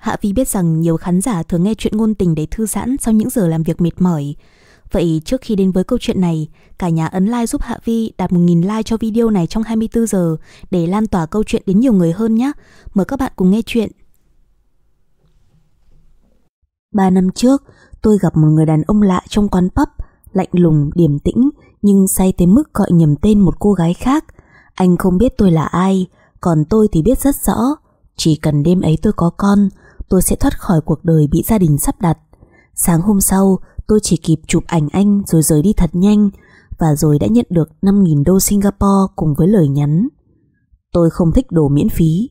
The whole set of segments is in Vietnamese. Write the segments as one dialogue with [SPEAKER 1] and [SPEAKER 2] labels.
[SPEAKER 1] Hạ Vi biết rằng nhiều khán giả thường nghe chuyện ngôn tình để thư giãn sau những giờ làm việc mệt mỏi. Vậy trước khi đến với câu chuyện này, cả nhà ấn like giúp Hạ Vi đạt 1.000 like cho video này trong 24 giờ để lan tỏa câu chuyện đến nhiều người hơn nhé. Mời các bạn cùng nghe chuyện. 3 năm trước, tôi gặp một người đàn ông lạ trong quán pub, lạnh lùng, điềm tĩnh, nhưng say tới mức gọi nhầm tên một cô gái khác. Anh không biết tôi là ai, còn tôi thì biết rất rõ. Chỉ cần đêm ấy tôi có con, tôi sẽ thoát khỏi cuộc đời bị gia đình sắp đặt. Sáng hôm sau, tôi chỉ kịp chụp ảnh anh rồi rời đi thật nhanh, và rồi đã nhận được 5.000 đô Singapore cùng với lời nhắn. Tôi không thích đồ miễn phí.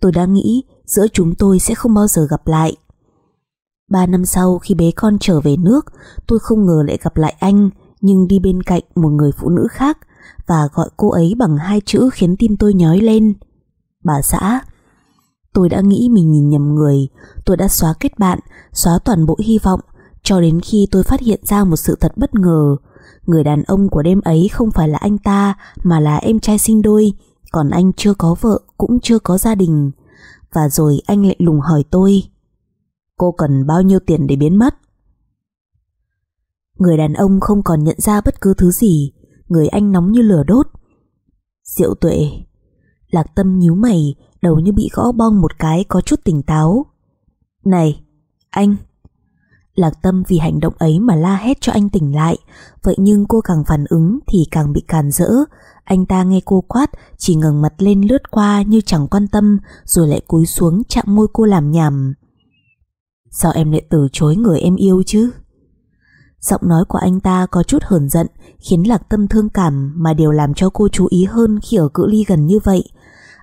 [SPEAKER 1] Tôi đã nghĩ giữa chúng tôi sẽ không bao giờ gặp lại. Ba năm sau khi bé con trở về nước, tôi không ngờ lại gặp lại anh, nhưng đi bên cạnh một người phụ nữ khác và gọi cô ấy bằng hai chữ khiến tim tôi nhói lên. Bà xã. Tôi đã nghĩ mình nhìn nhầm người, tôi đã xóa kết bạn, xóa toàn bộ hy vọng, cho đến khi tôi phát hiện ra một sự thật bất ngờ. Người đàn ông của đêm ấy không phải là anh ta, mà là em trai sinh đôi, còn anh chưa có vợ, cũng chưa có gia đình. Và rồi anh lại lùng hỏi tôi, cô cần bao nhiêu tiền để biến mất? Người đàn ông không còn nhận ra bất cứ thứ gì, người anh nóng như lửa đốt. Diệu tuệ, lạc tâm nhíu mày, đầu như bị gõ bong một cái có chút tỉnh táo. Này, anh! Lạc tâm vì hành động ấy mà la hét cho anh tỉnh lại, vậy nhưng cô càng phản ứng thì càng bị càn rỡ. Anh ta nghe cô quát, chỉ ngẩng mặt lên lướt qua như chẳng quan tâm, rồi lại cúi xuống chạm môi cô làm nhảm. Sao em lại từ chối người em yêu chứ? Giọng nói của anh ta có chút hờn giận khiến Lạc Tâm thương cảm mà điều làm cho cô chú ý hơn khi ở cự ly gần như vậy.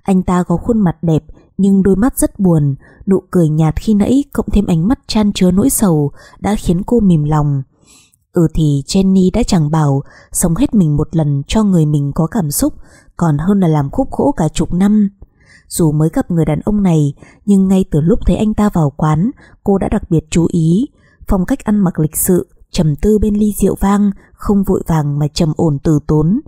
[SPEAKER 1] Anh ta có khuôn mặt đẹp nhưng đôi mắt rất buồn, nụ cười nhạt khi nãy cộng thêm ánh mắt chan chứa nỗi sầu đã khiến cô mềm lòng. Ừ thì Jenny đã chẳng bảo sống hết mình một lần cho người mình có cảm xúc còn hơn là làm khúc khổ cả chục năm. Dù mới gặp người đàn ông này nhưng ngay từ lúc thấy anh ta vào quán cô đã đặc biệt chú ý phong cách ăn mặc lịch sự trầm tư bên ly rượu vang, không vội vàng mà trầm ổn từ tốn.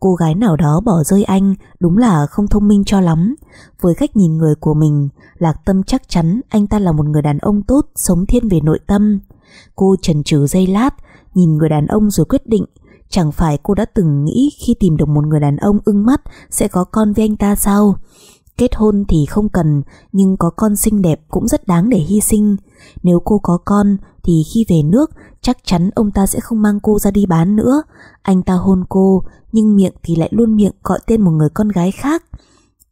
[SPEAKER 1] Cô gái nào đó bỏ rơi anh đúng là không thông minh cho lắm. Với cách nhìn người của mình, Lạc Tâm chắc chắn anh ta là một người đàn ông tốt, sống thiên về nội tâm. Cô chần chừ giây lát, nhìn người đàn ông rồi quyết định. Chẳng phải cô đã từng nghĩ khi tìm được một người đàn ông ưng mắt sẽ có con với anh ta sao? Kết hôn thì không cần, nhưng có con xinh đẹp cũng rất đáng để hy sinh. Nếu cô có con thì khi về nước chắc chắn ông ta sẽ không mang cô ra đi bán nữa. Anh ta hôn cô, nhưng miệng thì lại luôn miệng gọi tên một người con gái khác.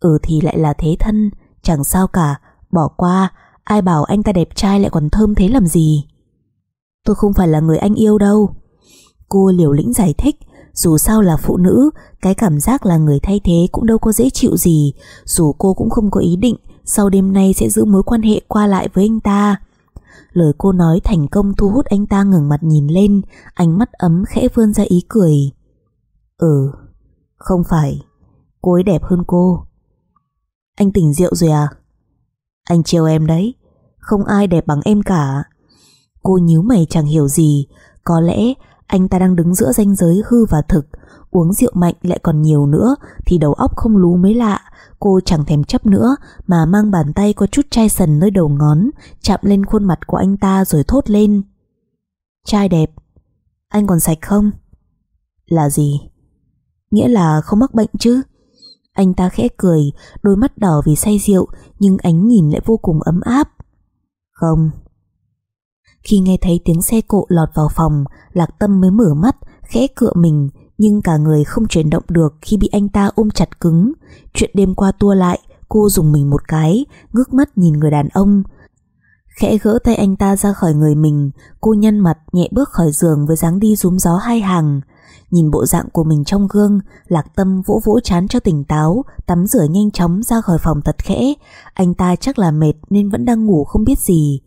[SPEAKER 1] Ừ thì lại là thế thân, chẳng sao cả, bỏ qua, ai bảo anh ta đẹp trai lại còn thơm thế làm gì. Tôi không phải là người anh yêu đâu. Cô liều lĩnh giải thích, dù sao là phụ nữ, cái cảm giác là người thay thế cũng đâu có dễ chịu gì, dù cô cũng không có ý định sau đêm nay sẽ giữ mối quan hệ qua lại với anh ta. Lời cô nói thành công thu hút anh ta ngẩng mặt nhìn lên, ánh mắt ấm khẽ vươn ra ý cười. Ừ, không phải, cô ấy đẹp hơn cô. Anh tỉnh rượu rồi à? Anh chiều em đấy, không ai đẹp bằng em cả. Cô nhíu mày chẳng hiểu gì, có lẽ anh ta đang đứng giữa ranh giới hư và thực, uống rượu mạnh lại còn nhiều nữa thì đầu óc không lú mới lạ. Cô chẳng thèm chấp nữa mà mang bàn tay có chút chai sần nơi đầu ngón chạm lên khuôn mặt của anh ta rồi thốt lên. Trai đẹp, anh còn sạch không? Là gì? Nghĩa là không mắc bệnh chứ? Anh ta khẽ cười, đôi mắt đỏ vì say rượu nhưng ánh nhìn lại vô cùng ấm áp. Không. Khi nghe thấy tiếng xe cộ lọt vào phòng, Lạc Tâm mới mở mắt, khẽ cựa mình nhưng cả người không chuyển động được khi bị anh ta ôm chặt cứng. Chuyện đêm qua tua lại, cô dùng mình một cái, ngước mắt nhìn người đàn ông. Khẽ gỡ tay anh ta ra khỏi người mình, cô nhăn mặt nhẹ bước khỏi giường với dáng đi rúm gió hai hàng. Nhìn bộ dạng của mình trong gương, lạc tâm vỗ vỗ chán cho tỉnh táo, tắm rửa nhanh chóng ra khỏi phòng thật khẽ. Anh ta chắc là mệt nên vẫn đang ngủ không biết gì.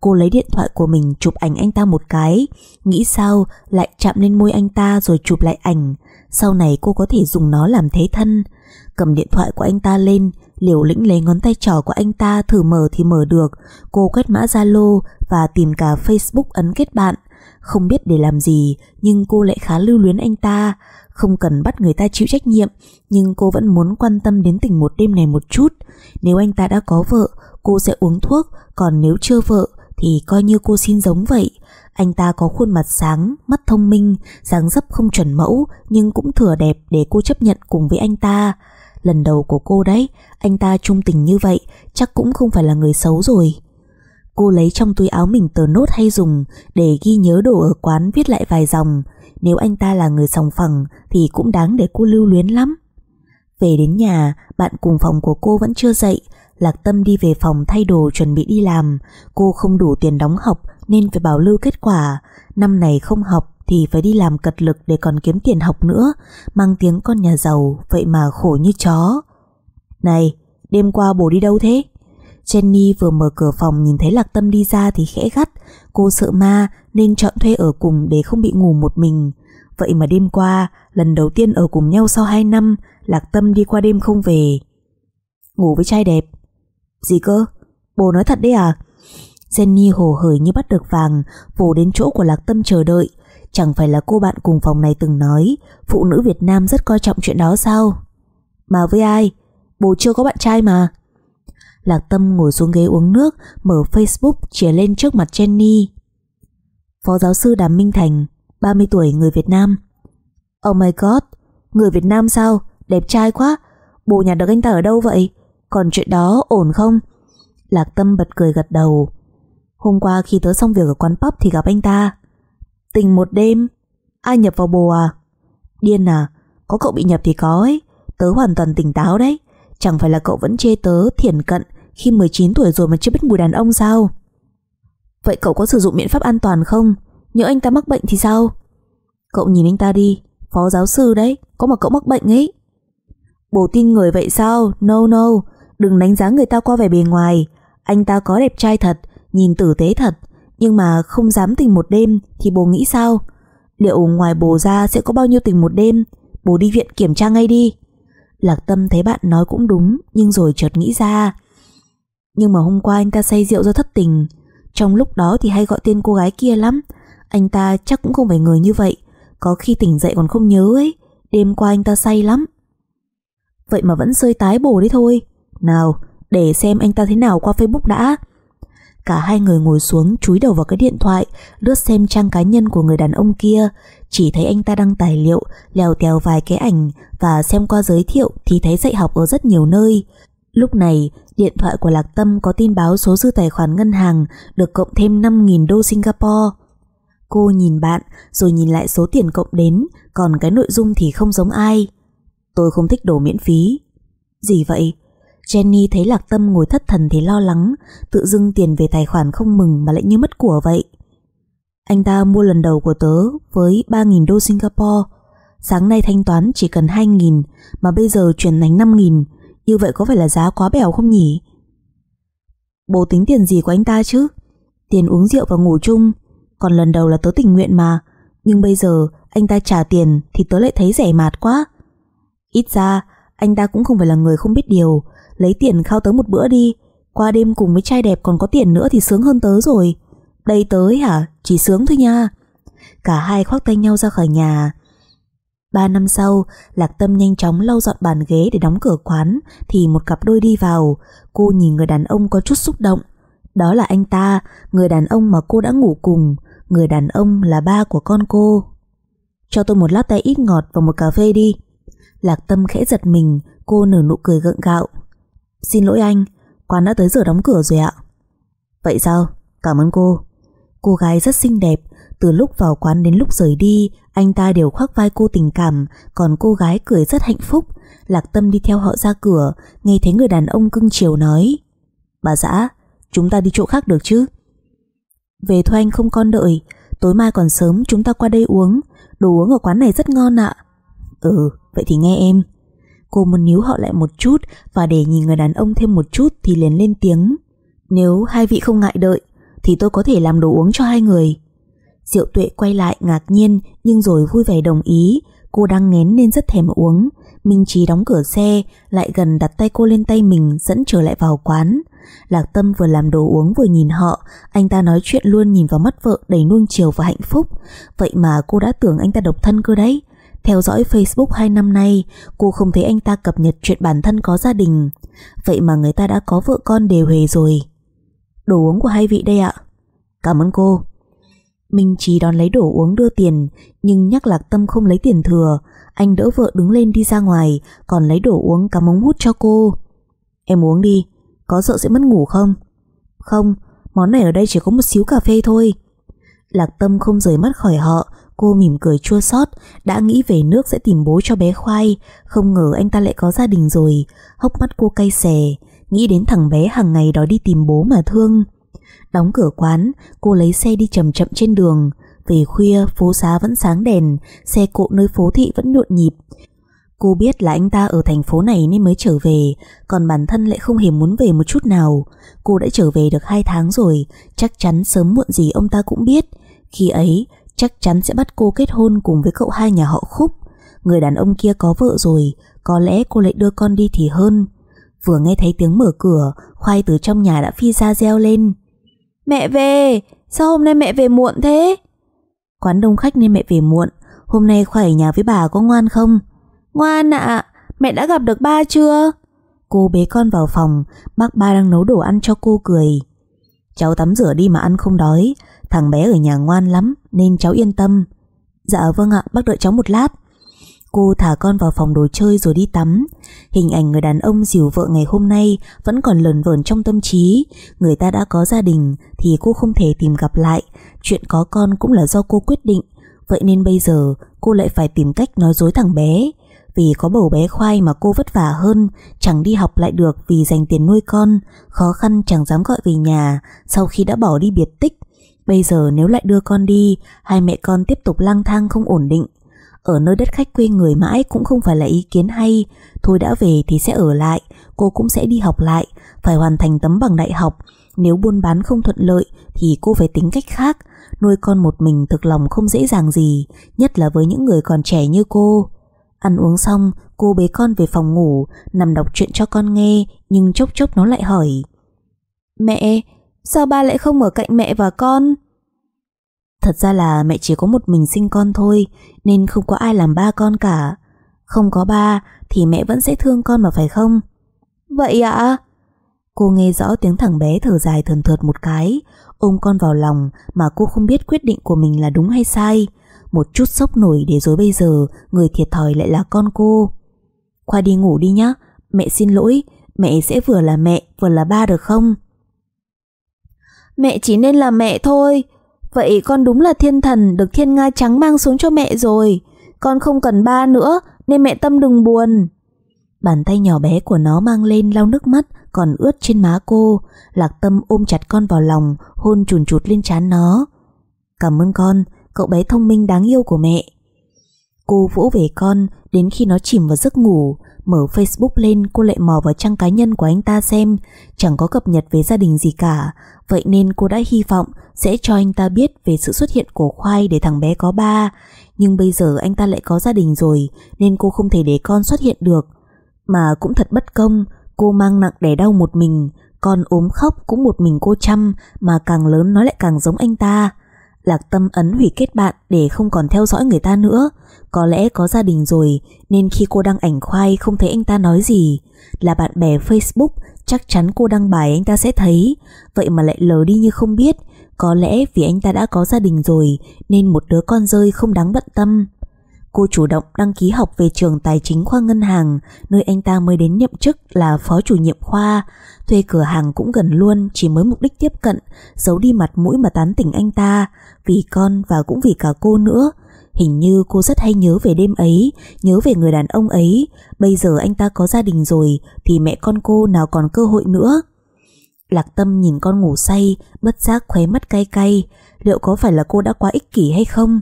[SPEAKER 1] Cô lấy điện thoại của mình chụp ảnh anh ta một cái. Nghĩ sao, lại chạm lên môi anh ta rồi chụp lại ảnh. Sau này cô có thể dùng nó làm thế thân. Cầm điện thoại của anh ta lên, Liều lĩnh lấy ngón tay trỏ của anh ta, thử mở thì mở được. Cô quét mã Zalo và tìm cả Facebook ấn kết bạn. Không biết để làm gì, Nhưng cô lại khá lưu luyến anh ta. Không cần bắt người ta chịu trách nhiệm, Nhưng cô vẫn muốn quan tâm đến tình một đêm này một chút. Nếu anh ta đã có vợ Cô sẽ uống thuốc Còn nếu chưa vợ Thì coi như cô xin giống vậy. Anh ta có khuôn mặt sáng, mắt thông minh dáng dấp không chuẩn mẫu Nhưng cũng thừa đẹp để cô chấp nhận cùng với anh ta. Lần đầu của cô đấy Anh ta trung tình như vậy Chắc cũng không phải là người xấu rồi. Cô lấy trong túi áo mình tờ nốt hay dùng Để ghi nhớ đồ ở quán viết lại vài dòng. Nếu anh ta là người sòng phẳng Thì cũng đáng để cô lưu luyến lắm. Về đến nhà Bạn cùng phòng của cô vẫn chưa dậy. Lạc Tâm đi về phòng thay đồ chuẩn bị đi làm Cô không đủ tiền đóng học Nên phải bảo lưu kết quả Năm này không học thì phải đi làm cật lực để còn kiếm tiền học nữa, mang tiếng con nhà giàu, vậy mà khổ như chó. Này, đêm qua bố đi đâu thế? Jenny vừa mở cửa phòng nhìn thấy Lạc Tâm đi ra thì khẽ gắt, cô sợ ma nên chọn thuê ở cùng để không bị ngủ một mình. Vậy mà đêm qua, lần đầu tiên ở cùng nhau sau 2 năm, Lạc Tâm đi qua đêm không về. Ngủ với trai đẹp. Gì cơ? Bố nói thật đấy à? Jenny hồ hởi như bắt được vàng, vồ đến chỗ của Lạc Tâm chờ đợi. Chẳng phải là cô bạn cùng phòng này từng nói Phụ nữ Việt Nam rất coi trọng chuyện đó sao? Mà với ai? Bố chưa có bạn trai mà. Lạc Tâm ngồi xuống ghế uống nước Mở Facebook chìa lên trước mặt Jenny. Phó giáo sư Đàm Minh Thành 30 tuổi người Việt Nam. Oh my god Người Việt Nam sao? Đẹp trai quá. Bố nhà được anh ta ở đâu vậy? Còn chuyện đó ổn không? Lạc Tâm bật cười gật đầu. Hôm qua khi tớ xong việc ở quán pub thì gặp anh ta. Tình một đêm. Ai nhập vào bồ à? Điên à? Có cậu bị nhập thì có ấy. Tớ hoàn toàn tỉnh táo đấy. Chẳng phải là cậu vẫn chê tớ thiển cận Khi 19 tuổi rồi mà chưa biết mùi đàn ông sao? Vậy cậu có sử dụng biện pháp an toàn không? Nhớ anh ta mắc bệnh thì sao? Cậu nhìn anh ta đi. Phó giáo sư đấy. Có mà cậu mắc bệnh ấy. Bổ tin người vậy sao? No no. Đừng đánh giá người ta qua vẻ bề ngoài. Anh ta có đẹp trai thật, Nhìn tử tế thật. Nhưng mà không dám tình một đêm, Thì bố nghĩ sao? Liệu ngoài bố ra sẽ có bao nhiêu tình một đêm? Bố đi viện kiểm tra ngay đi. Lạc tâm thấy bạn nói cũng đúng, Nhưng rồi chợt nghĩ ra. Nhưng mà hôm qua anh ta say rượu do thất tình. Trong lúc đó thì hay gọi tên cô gái kia lắm. Anh ta chắc cũng không phải người như vậy. Có khi tỉnh dậy còn không nhớ ấy. Đêm qua anh ta say lắm. Vậy mà vẫn sơi tái bổ đấy thôi. Nào để xem anh ta thế nào qua Facebook đã. Cả hai người ngồi xuống, chúi đầu vào cái điện thoại, Lướt xem trang cá nhân của người đàn ông kia. Chỉ thấy anh ta đăng tài liệu, Lèo tèo vài cái ảnh Và xem qua giới thiệu Thì thấy dạy học ở rất nhiều nơi. Lúc này, điện thoại của Lạc Tâm Có tin báo số dư tài khoản ngân hàng Được cộng thêm 5.000 đô Singapore. Cô nhìn bạn, Rồi nhìn lại số tiền cộng đến, Còn cái nội dung thì không giống ai. Tôi không thích đồ miễn phí. Gì vậy? Jenny thấy Lạc Tâm ngồi thất thần thì lo lắng, tự dưng tiền về tài khoản không mừng mà lại như mất của vậy. Anh ta mua lần đầu của tớ với 3.000 đô Singapore, sáng nay thanh toán chỉ cần 2.000 mà bây giờ chuyển thành 5.000, như vậy có phải là giá quá bèo không nhỉ? Bố tính tiền gì của anh ta chứ? Tiền uống rượu và ngủ chung, còn lần đầu là tớ tình nguyện mà, nhưng bây giờ anh ta trả tiền thì tớ lại thấy rẻ mạt quá. Ít ra, anh ta cũng không phải là người không biết điều, Lấy tiền khao tớ một bữa đi. Qua đêm cùng với trai đẹp còn có tiền nữa thì sướng hơn tớ rồi. Đây tới hả? Chỉ sướng thôi nha. Cả hai khoác tay nhau ra khỏi nhà. Ba năm sau, Lạc Tâm nhanh chóng lau dọn bàn ghế để đóng cửa quán, Thì một cặp đôi đi vào. Cô nhìn người đàn ông có chút xúc động. Đó là anh ta, Người đàn ông mà cô đã ngủ cùng. Người đàn ông là ba của con cô. Cho tôi một lát tay ít ngọt và một cà phê đi. Lạc Tâm khẽ giật mình, Cô nở nụ cười gượng gạo. Xin lỗi anh, quán đã tới giờ đóng cửa rồi ạ. Vậy sao? Cảm ơn cô. Cô gái rất xinh đẹp, từ lúc vào quán đến lúc rời đi, anh ta đều khoác vai cô tình cảm, còn cô gái cười rất hạnh phúc. Lạc Tâm đi theo họ ra cửa, nghe thấy người đàn ông cưng chiều nói. Bà dã, chúng ta đi chỗ khác được chứ? Về thôi anh không con đợi, tối mai còn sớm chúng ta qua đây uống, đồ uống ở quán này rất ngon ạ. Ừ, vậy thì nghe em. Cô muốn níu họ lại một chút và để nhìn người đàn ông thêm một chút thì liền lên tiếng. Nếu hai vị không ngại đợi thì tôi có thể làm đồ uống cho hai người. Diệu tuệ quay lại ngạc nhiên nhưng rồi vui vẻ đồng ý. Cô đang ngén nên rất thèm uống. Minh Trí đóng cửa xe lại gần đặt tay cô lên tay mình dẫn trở lại vào quán. Lạc Tâm vừa làm đồ uống vừa nhìn họ, anh ta nói chuyện luôn nhìn vào mắt vợ đầy nuông chiều và hạnh phúc. Vậy mà cô đã tưởng anh ta độc thân cơ đấy. Theo dõi Facebook 2 năm nay, cô không thấy anh ta cập nhật chuyện bản thân có gia đình. Vậy mà người ta đã có vợ con đều hề rồi. Đồ uống của hai vị đây ạ. Cảm ơn cô. Minh Trí đón lấy đồ uống đưa tiền, nhưng nhắc Lạc Tâm không lấy tiền thừa. Anh đỡ vợ đứng lên đi ra ngoài, còn lấy đồ uống cắm ống hút cho cô. Em uống đi, có sợ sẽ mất ngủ không? Không, món này ở đây chỉ có một xíu cà phê thôi. Lạc Tâm không rời mắt khỏi họ, cô mỉm cười chua xót, đã nghĩ về nước sẽ tìm bố cho bé Khoai, không ngờ anh ta lại có gia đình rồi, hốc mắt cô cay xè, nghĩ đến thằng bé hàng ngày đó đi tìm bố mà thương. Đóng cửa quán, cô lấy xe đi chậm chậm trên đường, về khuya phố xá vẫn sáng đèn, xe cộ nơi phố thị vẫn nhộn nhịp. Cô biết là anh ta ở thành phố này nên mới trở về, còn bản thân lại không hề muốn về một chút nào. Cô đã trở về được hai tháng rồi, chắc chắn sớm muộn gì ông ta cũng biết. Khi ấy, chắc chắn sẽ bắt cô kết hôn cùng với cậu hai nhà họ Khúc. Người đàn ông kia có vợ rồi, có lẽ cô lại đưa con đi thì hơn. Vừa nghe thấy tiếng mở cửa, Khoai từ trong nhà đã phi ra reo lên. Mẹ về, sao hôm nay mẹ về muộn thế? Quán đông khách nên mẹ về muộn, hôm nay Khoai ở nhà với bà có ngoan không? Ngoan ạ, mẹ đã gặp được ba chưa? Cô bế con vào phòng, bác ba đang nấu đồ ăn cho cô cười. Cháu tắm rửa đi mà ăn không đói, thằng bé ở nhà ngoan lắm nên cháu yên tâm. Dạ vâng ạ, bác đợi cháu một lát. Cô thả con vào phòng đồ chơi rồi đi tắm. Hình ảnh người đàn ông dìu vợ ngày hôm nay vẫn còn lờn vờn trong tâm trí. Người ta đã có gia đình thì cô không thể tìm gặp lại. Chuyện có con cũng là do cô quyết định. Vậy nên bây giờ cô lại phải tìm cách nói dối thằng bé. Vì có bầu bé khoai mà cô vất vả hơn, chẳng đi học lại được vì dành tiền nuôi con, khó khăn chẳng dám gọi về nhà sau khi đã bỏ đi biệt tích. Bây giờ nếu lại đưa con đi, hai mẹ con tiếp tục lang thang không ổn định. Ở nơi đất khách quê người mãi cũng không phải là ý kiến hay, thôi đã về thì sẽ ở lại, cô cũng sẽ đi học lại, phải hoàn thành tấm bằng đại học. Nếu buôn bán không thuận lợi thì cô phải tính cách khác, nuôi con một mình thực lòng không dễ dàng gì, nhất là với những người còn trẻ như cô. Ăn uống xong, cô bế con về phòng ngủ, nằm đọc chuyện cho con nghe, nhưng chốc chốc nó lại hỏi. Mẹ, sao ba lại không ở cạnh mẹ và con? Thật ra là mẹ chỉ có một mình sinh con thôi, nên không có ai làm ba con cả. Không có ba thì mẹ vẫn sẽ thương con mà phải không? Vậy ạ? Cô nghe rõ tiếng thằng bé thở dài thườn thượt một cái, ôm con vào lòng mà cô không biết quyết định của mình là đúng hay sai. Một chút sốc nổi để rồi bây giờ người thiệt thòi lại là con cô. Khoa đi ngủ đi nhá, mẹ xin lỗi, mẹ sẽ vừa là mẹ vừa là ba được không? Mẹ chỉ nên là mẹ thôi, vậy con đúng là thiên thần được thiên nga trắng mang xuống cho mẹ rồi. Con không cần ba nữa nên mẹ tâm đừng buồn. Bàn tay nhỏ bé của nó mang lên lau nước mắt còn ướt trên má cô. Lạc tâm ôm chặt con vào lòng, hôn chùn chụt lên trán nó. Cảm ơn con, cậu bé thông minh đáng yêu của mẹ. Cô vỗ về con đến khi nó chìm vào giấc ngủ, mở Facebook lên cô lại mò vào trang cá nhân của anh ta xem, chẳng có cập nhật về gia đình gì cả, vậy nên cô đã hy vọng sẽ cho anh ta biết về sự xuất hiện của Khoai để thằng bé có ba, nhưng bây giờ anh ta lại có gia đình rồi nên cô không thể để con xuất hiện được. Mà cũng thật bất công, cô mang nặng đẻ đau một mình, con ốm khóc cũng một mình cô chăm mà càng lớn nó lại càng giống anh ta. Lạc Tâm ấn hủy kết bạn để không còn theo dõi người ta nữa. Có lẽ có gia đình rồi nên khi cô đăng ảnh khoai không thấy anh ta nói gì. Là bạn bè Facebook chắc chắn cô đăng bài anh ta sẽ thấy. Vậy mà lại lờ đi như không biết. Có lẽ vì anh ta đã có gia đình rồi nên một đứa con rơi không đáng bận tâm. Cô chủ động đăng ký học về trường tài chính khoa ngân hàng, nơi anh ta mới đến nhậm chức là phó chủ nhiệm khoa. Thuê cửa hàng cũng gần luôn, chỉ mới mục đích tiếp cận, giấu đi mặt mũi mà tán tỉnh anh ta, vì con và cũng vì cả cô nữa. Hình như cô rất hay nhớ về đêm ấy, nhớ về người đàn ông ấy. Bây giờ anh ta có gia đình rồi, thì mẹ con cô nào còn cơ hội nữa. Lạc Tâm nhìn con ngủ say, bất giác khóe mắt cay cay. Liệu có phải là cô đã quá ích kỷ hay không?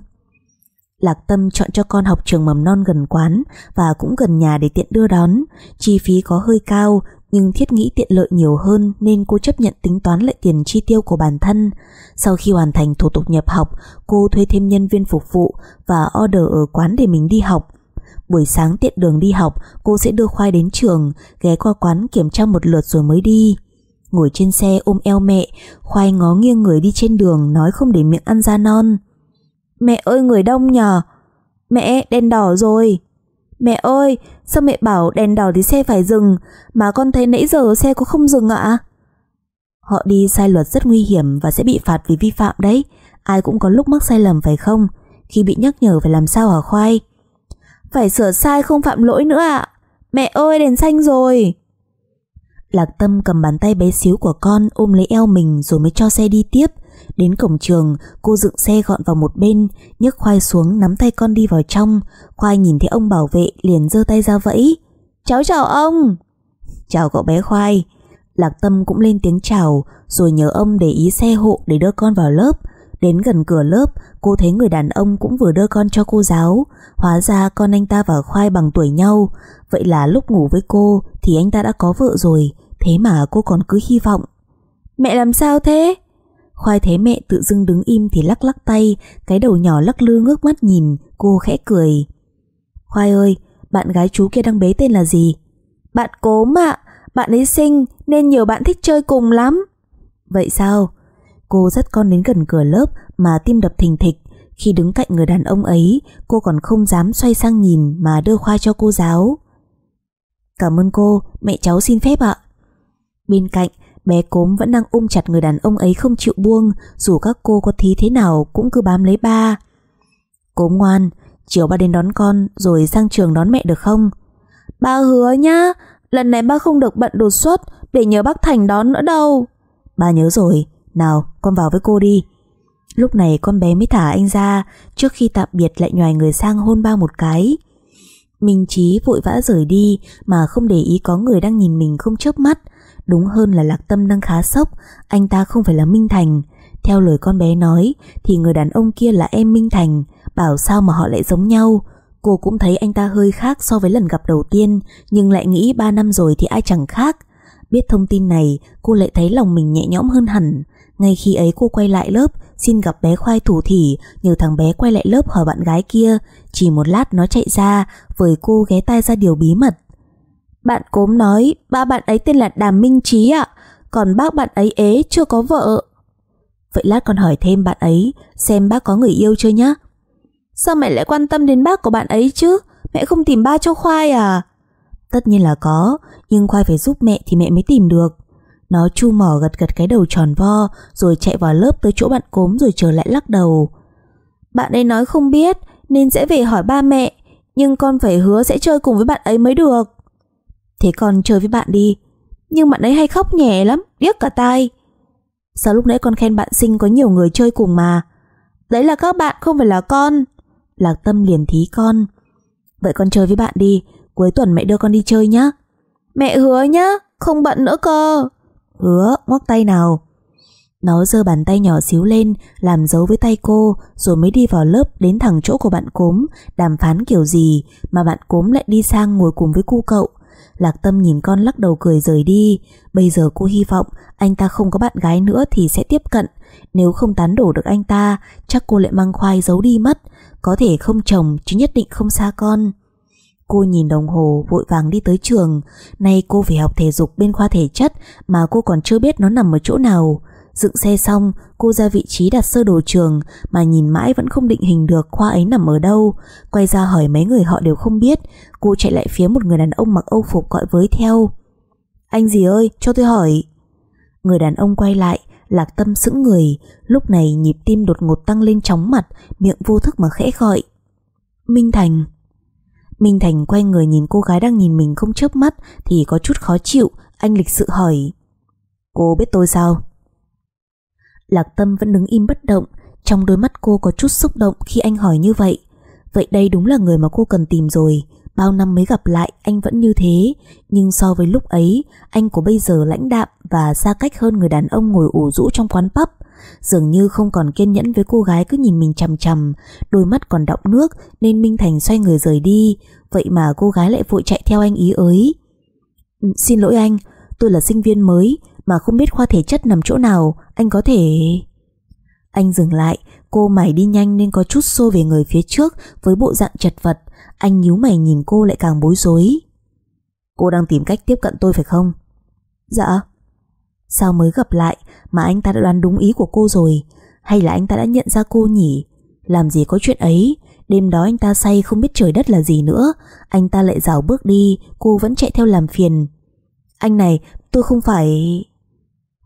[SPEAKER 1] Lạc Tâm chọn cho con học trường mầm non gần quán và cũng gần nhà để tiện đưa đón. Chi phí có hơi cao nhưng thiết nghĩ tiện lợi nhiều hơn nên cô chấp nhận tính toán lại tiền chi tiêu của bản thân. Sau khi hoàn thành thủ tục nhập học, cô thuê thêm nhân viên phục vụ và order ở quán để mình đi học. Buổi sáng tiện đường đi học, cô sẽ đưa Khoai đến trường, ghé qua quán kiểm tra một lượt rồi mới đi. Ngồi trên xe ôm eo mẹ Khoai ngó nghiêng người đi trên đường Nói không để miệng ăn ra non Mẹ ơi người đông nhờ Mẹ đèn đỏ rồi Mẹ ơi, sao mẹ bảo đèn đỏ thì xe phải dừng, Mà con thấy nãy giờ xe có không dừng ạ? Họ đi sai luật rất nguy hiểm Và sẽ bị phạt vì vi phạm đấy. Ai cũng có lúc mắc sai lầm phải không? Khi bị nhắc nhở phải làm sao hả khoai? Phải sửa sai không phạm lỗi nữa ạ. Mẹ ơi, đèn xanh rồi. Lạc Tâm cầm bàn tay bé xíu của con ôm lấy eo mình rồi mới cho xe đi tiếp. Đến cổng trường, cô dựng xe gọn vào một bên, nhấc khoai xuống nắm tay con đi vào trong. Khoai nhìn thấy ông bảo vệ liền giơ tay ra vẫy. Cháu chào ông. Chào cậu bé khoai. Lạc Tâm cũng lên tiếng chào rồi nhờ ông để ý xe hộ để đưa con vào lớp. Đến gần cửa lớp, cô thấy người đàn ông cũng vừa đưa con cho cô giáo. Hóa ra con anh ta và Khoai bằng tuổi nhau. Vậy là lúc ngủ với cô thì anh ta đã có vợ rồi. Thế mà cô còn cứ hy vọng. Mẹ làm sao thế? Khoai thấy mẹ tự dưng đứng im thì lắc lắc tay, cái đầu nhỏ lắc lư ngước mắt nhìn, cô khẽ cười. Khoai ơi, bạn gái chú kia đang bế tên là gì? Bạn cốm ạ, bạn ấy xinh nên nhiều bạn thích chơi cùng lắm. Vậy sao? Cô dắt con đến gần cửa lớp mà tim đập thình thịch. Khi đứng cạnh người đàn ông ấy, cô còn không dám xoay sang nhìn mà đưa khoai cho cô giáo. Cảm ơn cô, mẹ cháu xin phép ạ. Bên cạnh, bé cốm vẫn đang ôm chặt người đàn ông ấy không chịu buông, dù các cô có thí thế nào cũng cứ bám lấy ba. Cốm ngoan, chiều ba đến đón con rồi sang trường đón mẹ được không? Ba hứa nhá, lần này ba không được bận đột xuất để nhớ bác Thành đón nữa đâu. Ba nhớ rồi, nào con vào với cô đi. Lúc này con bé mới thả anh ra, trước khi tạm biệt lại nhòi người sang hôn ba một cái. Minh Chí vội vã rời đi mà không để ý có người đang nhìn mình không chớp mắt, Đúng hơn là Lạc Tâm đang khá sốc, Anh ta không phải là Minh Thành. Theo lời con bé nói, Thì người đàn ông kia là em Minh Thành, Bảo sao mà họ lại giống nhau. Cô cũng thấy anh ta hơi khác so với lần gặp đầu tiên, Nhưng lại nghĩ 3 năm rồi thì ai chẳng khác. Biết thông tin này, Cô lại thấy lòng mình nhẹ nhõm hơn hẳn. Ngay khi ấy cô quay lại lớp, Xin gặp bé khoai thủ thỉ, Nhờ thằng bé quay lại lớp hỏi bạn gái kia. Chỉ một lát nó chạy ra Với cô ghé tai ra điều bí mật bạn cốm nói ba bạn ấy tên là Đàm Minh Trí ạ, còn bác bạn ấy ế chưa có vợ. Vậy lát con hỏi thêm bạn ấy xem bác có người yêu chưa nhá. Sao mẹ lại quan tâm đến bác của bạn ấy chứ? Mẹ không tìm ba cho Khoai à? Tất nhiên là có, nhưng Khoai phải giúp mẹ thì mẹ mới tìm được. Nó chu mỏ gật gật cái đầu tròn vo rồi chạy vào lớp tới chỗ bạn cốm rồi trở lại lắc đầu. Bạn ấy nói không biết nên sẽ về hỏi ba mẹ, nhưng con phải hứa sẽ chơi cùng với bạn ấy mới được. Thế con chơi với bạn đi. Nhưng bạn ấy hay khóc nhẹ lắm, Điếc cả tai. Sao lúc nãy con khen bạn sinh có nhiều người chơi cùng mà. Đấy là các bạn, không phải là con. Lạc tâm liền thí con. Vậy con chơi với bạn đi, Cuối tuần mẹ đưa con đi chơi nhá. Mẹ hứa nhá, Không bận nữa cơ. Hứa, ngoắc tay nào. Nó giơ bàn tay nhỏ xíu lên, Làm dấu với tay cô, Rồi mới đi vào lớp đến thẳng chỗ của bạn cốm, Đàm phán kiểu gì Mà bạn cốm lại đi sang ngồi cùng với cu cậu. Lạc Tâm nhìn con lắc đầu cười rời đi. Bây giờ cô hy vọng anh ta không có bạn gái nữa thì sẽ tiếp cận. Nếu không tán đổ được anh ta, Chắc cô lại mang khoai giấu đi mất. Có thể không chồng, chứ nhất định không xa con. Cô nhìn đồng hồ, vội vàng đi tới trường. Nay cô phải học thể dục bên khoa thể chất Mà cô còn chưa biết nó nằm ở chỗ nào. Dựng xe xong, cô ra vị trí đặt sơ đồ trường mà nhìn mãi vẫn không định hình được khoa ấy nằm ở đâu. Quay ra hỏi mấy người họ đều không biết. Cô chạy lại phía một người đàn ông mặc âu phục gọi với theo. Anh gì ơi, cho tôi hỏi. Người đàn ông quay lại, lạc tâm sững người. Lúc này nhịp tim đột ngột tăng lên chóng mặt, miệng vô thức mà khẽ gọi. Minh Thành. Minh Thành quay người nhìn cô gái đang nhìn mình không chớp mắt thì có chút khó chịu, anh lịch sự hỏi. Cô biết tôi sao? Lạc Tâm vẫn đứng im bất động, trong đôi mắt cô có chút xúc động khi anh hỏi như vậy. Vậy đây đúng là người mà cô cần tìm rồi, bao năm mới gặp lại anh vẫn như thế, nhưng so với lúc ấy, anh của bây giờ lãnh đạm và xa cách hơn người đàn ông ngồi ủ rũ trong quán pub. Dường như không còn kiên nhẫn với cô gái cứ nhìn mình chằm chằm, đôi mắt còn đọng nước nên Minh Thành xoay người rời đi, vậy mà cô gái lại vội chạy theo anh ý ới. Ừ, xin lỗi anh, tôi là sinh viên mới, mà không biết khoa thể chất nằm chỗ nào, anh có thể... Anh dừng lại, cô mày đi nhanh nên có chút xô về người phía trước với bộ dạng chật vật. Anh nhíu mày nhìn cô lại càng bối rối. Cô đang tìm cách tiếp cận tôi phải không? Dạ. Sao mới gặp lại mà anh ta đã đoán đúng ý của cô rồi Hay là anh ta đã nhận ra cô nhỉ Làm gì có chuyện ấy Đêm đó anh ta say không biết trời đất là gì nữa Anh ta lại rào bước đi Cô vẫn chạy theo làm phiền Anh này tôi không phải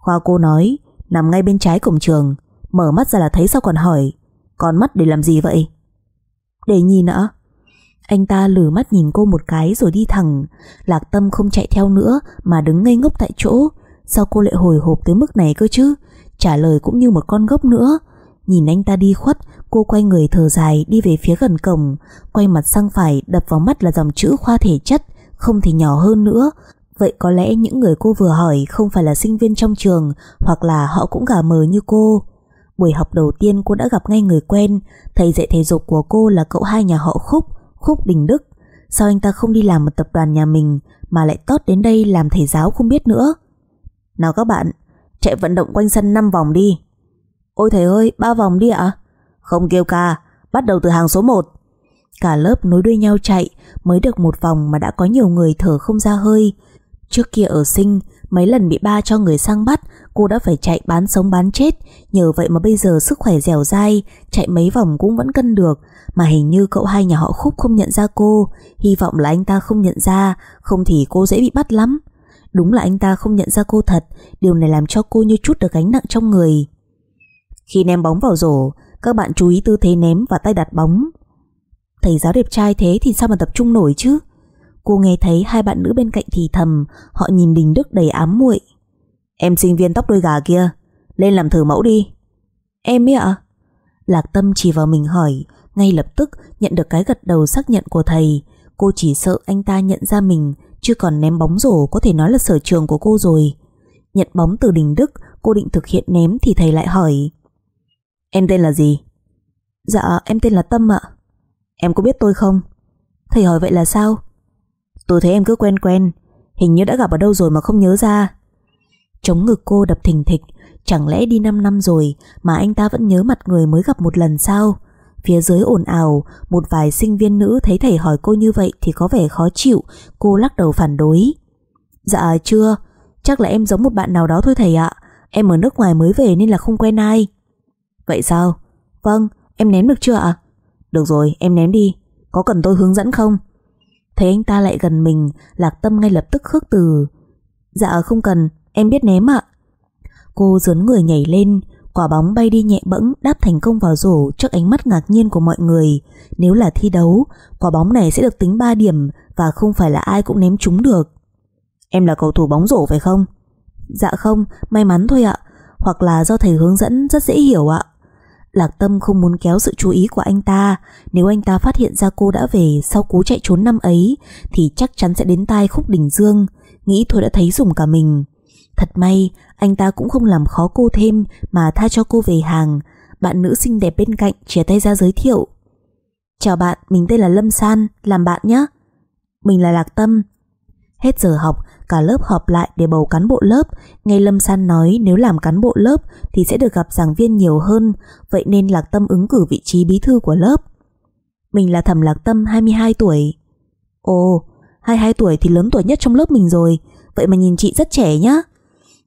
[SPEAKER 1] Khoa cô nói, Nằm ngay bên trái cổng trường, Mở mắt ra là thấy sao còn hỏi, Còn mắt để làm gì vậy? Để nhìn ạ. Anh ta lử mắt nhìn cô một cái rồi đi thẳng, Lạc tâm không chạy theo nữa Mà đứng ngây ngốc tại chỗ. Sao cô lại hồi hộp tới mức này cơ chứ? Trả lời cũng như một con gốc nữa. Nhìn anh ta đi khuất, Cô quay người thở dài đi về phía gần cổng, Quay mặt sang phải đập vào mắt là dòng chữ khoa thể chất, Không thể nhỏ hơn nữa. Vậy có lẽ những người cô vừa hỏi Không phải là sinh viên trong trường, Hoặc là họ cũng gà mờ như cô. Buổi học đầu tiên cô đã gặp ngay người quen, Thầy dạy thể dục của cô là cậu hai nhà họ Khúc Khúc Đình Đức. Sao anh ta không đi làm một tập đoàn nhà mình, Mà lại tót đến đây làm thầy giáo không biết nữa? Nào các bạn, Chạy vận động quanh sân 5 vòng đi. Ôi thầy ơi, ba vòng đi ạ? Không kêu ca, Bắt đầu từ hàng số 1 Cả lớp nối đuôi nhau chạy, Mới được một vòng mà đã có nhiều người thở không ra hơi. Trước kia ở sinh, Mấy lần bị ba cho người sang bắt, Cô đã phải chạy bán sống bán chết. Nhờ vậy mà bây giờ sức khỏe dẻo dai, Chạy mấy vòng cũng vẫn cân được. Mà hình như cậu hai nhà họ Khúc không nhận ra cô. Hy vọng là anh ta không nhận ra, Không thì cô dễ bị bắt lắm. Đúng là anh ta không nhận ra cô thật, Điều này làm cho cô như chút được gánh nặng trong người. Khi ném bóng vào rổ, Các bạn chú ý tư thế ném và tay đặt bóng. Thầy giáo đẹp trai thế thì sao mà tập trung nổi chứ? Cô nghe thấy hai bạn nữ bên cạnh thì thầm, Họ nhìn Đình Đức đầy ám muội. Em sinh viên tóc đôi gà kia, Lên làm thử mẫu đi. Em ấy ạ. Lạc Tâm chỉ vào mình hỏi, Ngay lập tức nhận được cái gật đầu xác nhận của thầy. Cô chỉ sợ anh ta nhận ra mình, Chứ còn ném bóng rổ có thể nói là sở trường của cô rồi. Nhận bóng từ Đình Đức, Cô định thực hiện ném thì thầy lại hỏi. Em tên là gì? Dạ em tên là Tâm ạ. Em có biết tôi không? Thầy hỏi vậy là sao? Tôi thấy em cứ quen quen. Hình như đã gặp ở đâu rồi mà không nhớ ra. Chống ngực cô đập thình thịch. Chẳng lẽ đi 5 năm rồi Mà anh ta vẫn nhớ mặt người mới gặp một lần sao? Phía dưới ồn ào, Một vài sinh viên nữ thấy thầy hỏi cô như vậy Thì có vẻ khó chịu. Cô lắc đầu phản đối. Dạ chưa, Chắc là em giống một bạn nào đó thôi thầy ạ. Em ở nước ngoài mới về nên là không quen ai. Vậy sao? Vâng em ném được chưa ạ? Được rồi, em ném đi. Có cần tôi hướng dẫn không? Thấy anh ta lại gần mình Lạc tâm ngay lập tức khước từ Dạ không cần em biết ném ạ Cô dướn người nhảy lên Quả bóng bay đi nhẹ bẫng đáp thành công vào rổ trước ánh mắt ngạc nhiên của mọi người. Nếu là thi đấu, quả bóng này sẽ được tính 3 điểm và không phải là ai cũng ném trúng được. Em là cầu thủ bóng rổ phải không? Dạ không, may mắn thôi ạ. Hoặc là do thầy hướng dẫn rất dễ hiểu ạ. Lạc Tâm không muốn kéo sự chú ý của anh ta. Nếu anh ta phát hiện ra cô đã về Sau cú chạy trốn năm ấy Thì chắc chắn sẽ đến tai khúc đỉnh dương. Nghĩ thôi đã thấy dùng cả mình. Thật may anh ta cũng không làm khó cô thêm Mà tha cho cô về hàng. Bạn nữ xinh đẹp bên cạnh chia tay ra giới thiệu. Chào bạn, mình tên là Lâm San Làm bạn nhé Mình là Lạc Tâm. Hết giờ học, cả lớp họp lại để bầu cán bộ lớp. Nghe Lâm San nói nếu làm cán bộ lớp thì sẽ được gặp giảng viên nhiều hơn, vậy nên Lạc Tâm ứng cử vị trí bí thư của lớp. Mình là Thẩm Lạc Tâm 22 tuổi. Ồ, 22 tuổi thì lớn tuổi nhất trong lớp mình rồi, vậy mà nhìn chị rất trẻ nhá.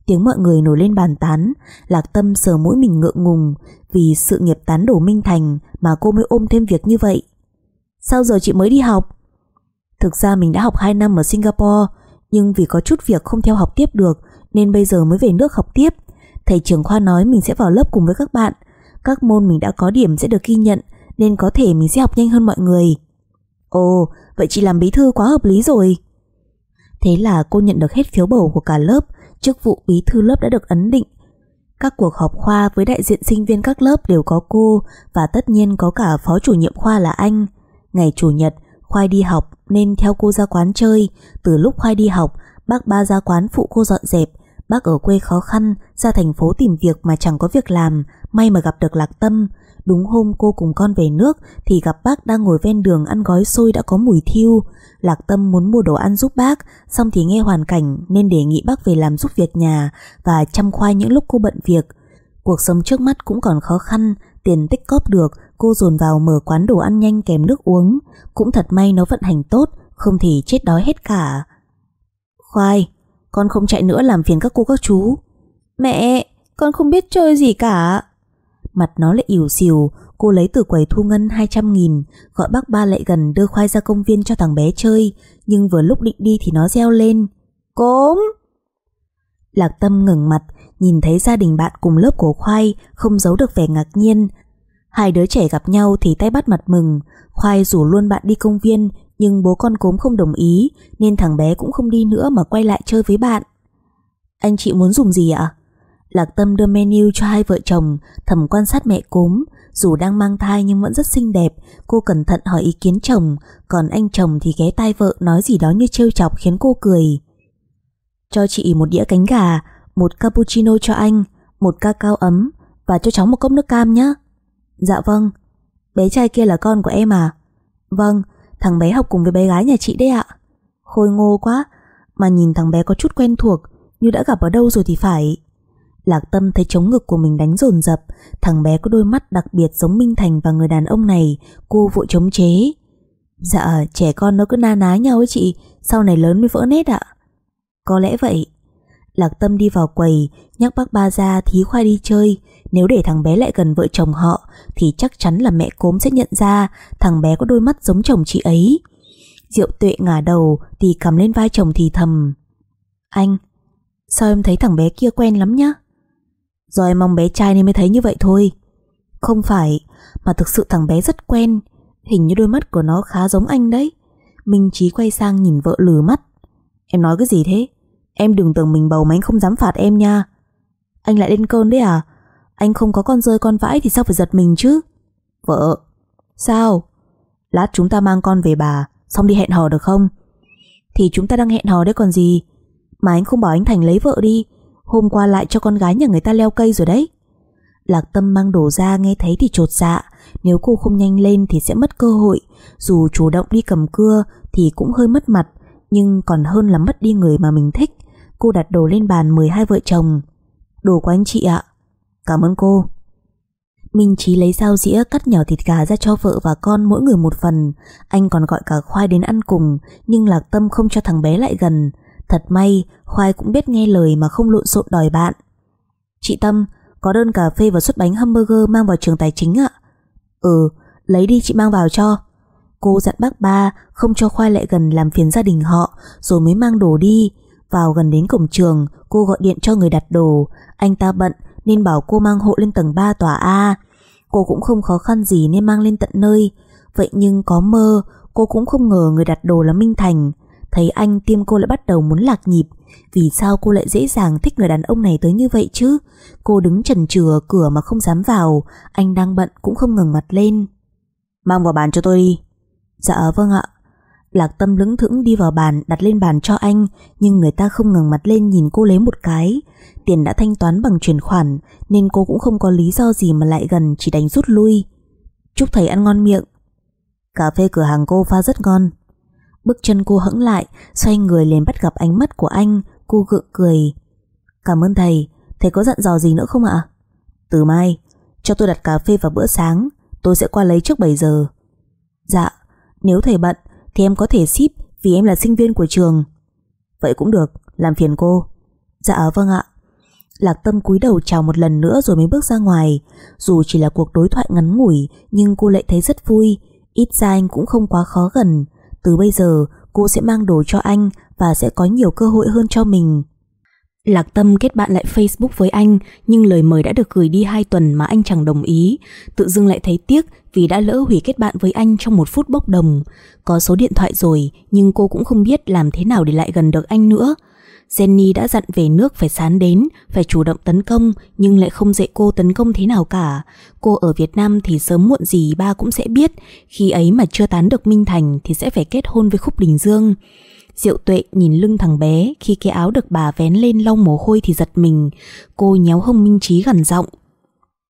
[SPEAKER 1] Tiếng mọi người nổi lên bàn tán, Lạc Tâm sờ mũi mình ngượng ngùng vì sự nghiệp tán đổ Minh Thành mà cô mới ôm thêm việc như vậy. Sao giờ chị mới đi học? Thực ra mình đã học 2 năm ở Singapore nhưng vì có chút việc không theo học tiếp được nên bây giờ mới về nước học tiếp. Thầy trưởng khoa nói mình sẽ vào lớp cùng với các bạn. Các môn mình đã có điểm sẽ được ghi nhận nên có thể mình sẽ học nhanh hơn mọi người. Ồ, vậy chị làm bí thư quá hợp lý rồi. Thế là cô nhận được hết phiếu bầu của cả lớp, chức vụ bí thư lớp đã được ấn định. Các cuộc họp khoa với đại diện sinh viên các lớp đều có cô và tất nhiên có cả phó chủ nhiệm khoa là anh. Ngày chủ nhật, Khoai đi học nên theo cô ra quán chơi. Từ lúc Khoai đi học, bác ba ra quán phụ cô dọn dẹp. Bác ở quê khó khăn, ra thành phố tìm việc mà chẳng có việc làm, may mà gặp được Lạc Tâm. Đúng hôm cô cùng con về nước thì gặp bác đang ngồi ven đường ăn gói xôi đã có mùi thiêu. Lạc Tâm muốn mua đồ ăn giúp bác, xong thì nghe hoàn cảnh nên đề nghị bác về làm giúp việc nhà và chăm khoai những lúc cô bận việc. Cuộc sống trước mắt cũng còn khó khăn, tiền tích cóp được, cô dồn vào mở quán đồ ăn nhanh kèm nước uống. Cũng thật may nó vận hành tốt, không thì chết đói hết cả. Khoai, con không chạy nữa làm phiền các cô các chú. Mẹ, con không biết chơi gì cả. Mặt nó lại ỉu xìu, cô lấy từ quầy thu ngân 200 nghìn, gọi bác ba lại gần đưa khoai ra công viên cho thằng bé chơi, nhưng vừa lúc định đi thì nó reo lên. Cốm! Lạc Tâm ngừng mặt, nhìn thấy gia đình bạn cùng lớp của khoai, không giấu được vẻ ngạc nhiên. Hai đứa trẻ gặp nhau thì tay bắt mặt mừng, khoai rủ luôn bạn đi công viên, nhưng bố con cốm không đồng ý, nên thằng bé cũng không đi nữa mà quay lại chơi với bạn. Anh chị muốn dùng gì ạ? Lạc Tâm đưa menu cho hai vợ chồng, thầm quan sát mẹ cốm, dù đang mang thai nhưng vẫn rất xinh đẹp, cô cẩn thận hỏi ý kiến chồng, còn anh chồng thì ghé tai vợ nói gì đó như trêu chọc khiến cô cười. Cho chị một đĩa cánh gà, một cappuccino cho anh, một ca cao ấm và cho cháu một cốc nước cam nhé. Dạ vâng. Bé trai kia là con của em à? Vâng, thằng bé học cùng với bé gái nhà chị đấy ạ. Khôi ngô quá, mà nhìn thằng bé có chút quen thuộc, như đã gặp ở đâu rồi thì phải. Lạc Tâm thấy chống ngực của mình đánh dồn dập, thằng bé có đôi mắt đặc biệt giống Minh Thành và người đàn ông này, cô vội chống chế. Dạ, trẻ con nó cứ na ná nhau ấy chị, sau này lớn mới vỡ nét ạ. Có lẽ vậy. Lạc Tâm đi vào quầy, nhắc bác ba ra thí khoai đi chơi, nếu để thằng bé lại gần vợ chồng họ thì chắc chắn là mẹ cốm sẽ nhận ra thằng bé có đôi mắt giống chồng chị ấy. Diệu tuệ ngả đầu thì cầm lên vai chồng thì thầm. Anh, sao em thấy thằng bé kia quen lắm nhá? Do em mong bé trai nên mới thấy như vậy thôi. Không phải, mà thực sự thằng bé rất quen, hình như đôi mắt của nó khá giống anh đấy. Minh Chí quay sang nhìn vợ lừ mắt. Em nói cái gì thế? Em đừng tưởng mình bầu mà anh không dám phạt em nha. Anh lại lên cơn đấy à? Anh không có con rơi con vãi thì sao phải giật mình chứ? Vợ, sao? Lát chúng ta mang con về bà, xong đi hẹn hò được không? Thì chúng ta đang hẹn hò đấy còn gì? Mà anh không bảo anh Thành lấy vợ đi, hôm qua lại cho con gái nhà người ta leo cây rồi đấy. Lạc Tâm mang đồ ra nghe thấy thì trột dạ, nếu cô không nhanh lên thì sẽ mất cơ hội, dù chủ động đi cầm cưa thì cũng hơi mất mặt, nhưng còn hơn là mất đi người mà mình thích. Cô đặt đồ lên bàn mời hai vợ chồng. Đồ của anh chị ạ. Cảm ơn cô. Minh Chí lấy dao dĩa cắt nhỏ thịt gà ra cho vợ và con mỗi người một phần. Anh còn gọi cả Khoai đến ăn cùng, nhưng Lạc Tâm không cho thằng bé lại gần. Thật may, Khoai cũng biết nghe lời mà không lộn xộn đòi bạn. Chị Tâm, có đơn cà phê và suất bánh hamburger mang vào trường tài chính ạ. Ừ, lấy đi chị mang vào cho. Cô dặn bác ba không cho Khoai lại gần làm phiền gia đình họ rồi mới mang đồ đi. Vào gần đến cổng trường, cô gọi điện cho người đặt đồ. Anh ta bận nên bảo cô mang hộ lên tầng 3 tòa A. Cô cũng không khó khăn gì nên mang lên tận nơi. Vậy nhưng có mơ, cô cũng không ngờ người đặt đồ là Minh Thành. Thấy anh tim cô lại bắt đầu muốn lạc nhịp. Vì sao cô lại dễ dàng thích người đàn ông này tới như vậy chứ? Cô đứng trần chừa cửa mà không dám vào. Anh đang bận cũng không ngừng mặt lên. Mang vào bàn cho tôi đi. Dạ vâng ạ. Lạc Tâm lững thững đi vào bàn đặt lên bàn cho anh nhưng người ta không ngừng mặt lên nhìn cô lấy một cái. Tiền đã thanh toán bằng chuyển khoản nên cô cũng không có lý do gì mà lại gần chỉ đánh rút lui. Chúc thầy ăn ngon miệng. Cà phê cửa hàng cô pha rất ngon. Bước chân cô hững lại, xoay người liền bắt gặp ánh mắt của anh, cô gượng cười. Cảm ơn thầy, thầy có dặn dò gì nữa không ạ? Từ mai, cho tôi đặt cà phê vào bữa sáng, tôi sẽ qua lấy trước 7 giờ. Dạ, nếu thầy bận thì em có thể ship vì em là sinh viên của trường. Vậy cũng được, làm phiền cô. Dạ vâng ạ. Lạc Tâm cúi đầu chào một lần nữa rồi mới bước ra ngoài. Dù chỉ là cuộc đối thoại ngắn ngủi nhưng cô lại thấy rất vui. Ít ra anh cũng không quá khó gần. Từ bây giờ cô sẽ mang đồ cho anh và sẽ có nhiều cơ hội hơn cho mình. Lạc Tâm kết bạn lại Facebook với anh nhưng lời mời đã được gửi đi 2 tuần mà anh chẳng đồng ý. Tự dưng lại thấy tiếc vì đã lỡ hủy kết bạn với anh trong một phút bốc đồng. Có số điện thoại rồi nhưng cô cũng không biết làm thế nào để lại gần được anh nữa. Jenny đã dặn về nước phải sán đến, phải chủ động tấn công nhưng lại không dạy cô tấn công thế nào cả. Cô ở Việt Nam thì sớm muộn gì ba cũng sẽ biết, khi ấy mà chưa tán được Minh Thành thì sẽ phải kết hôn với Khúc Đình Dương. Diệu tuệ nhìn lưng thằng bé khi cái áo được bà vén lên lau mồ hôi thì giật mình. Cô nhéo hông Minh Trí gần giọng.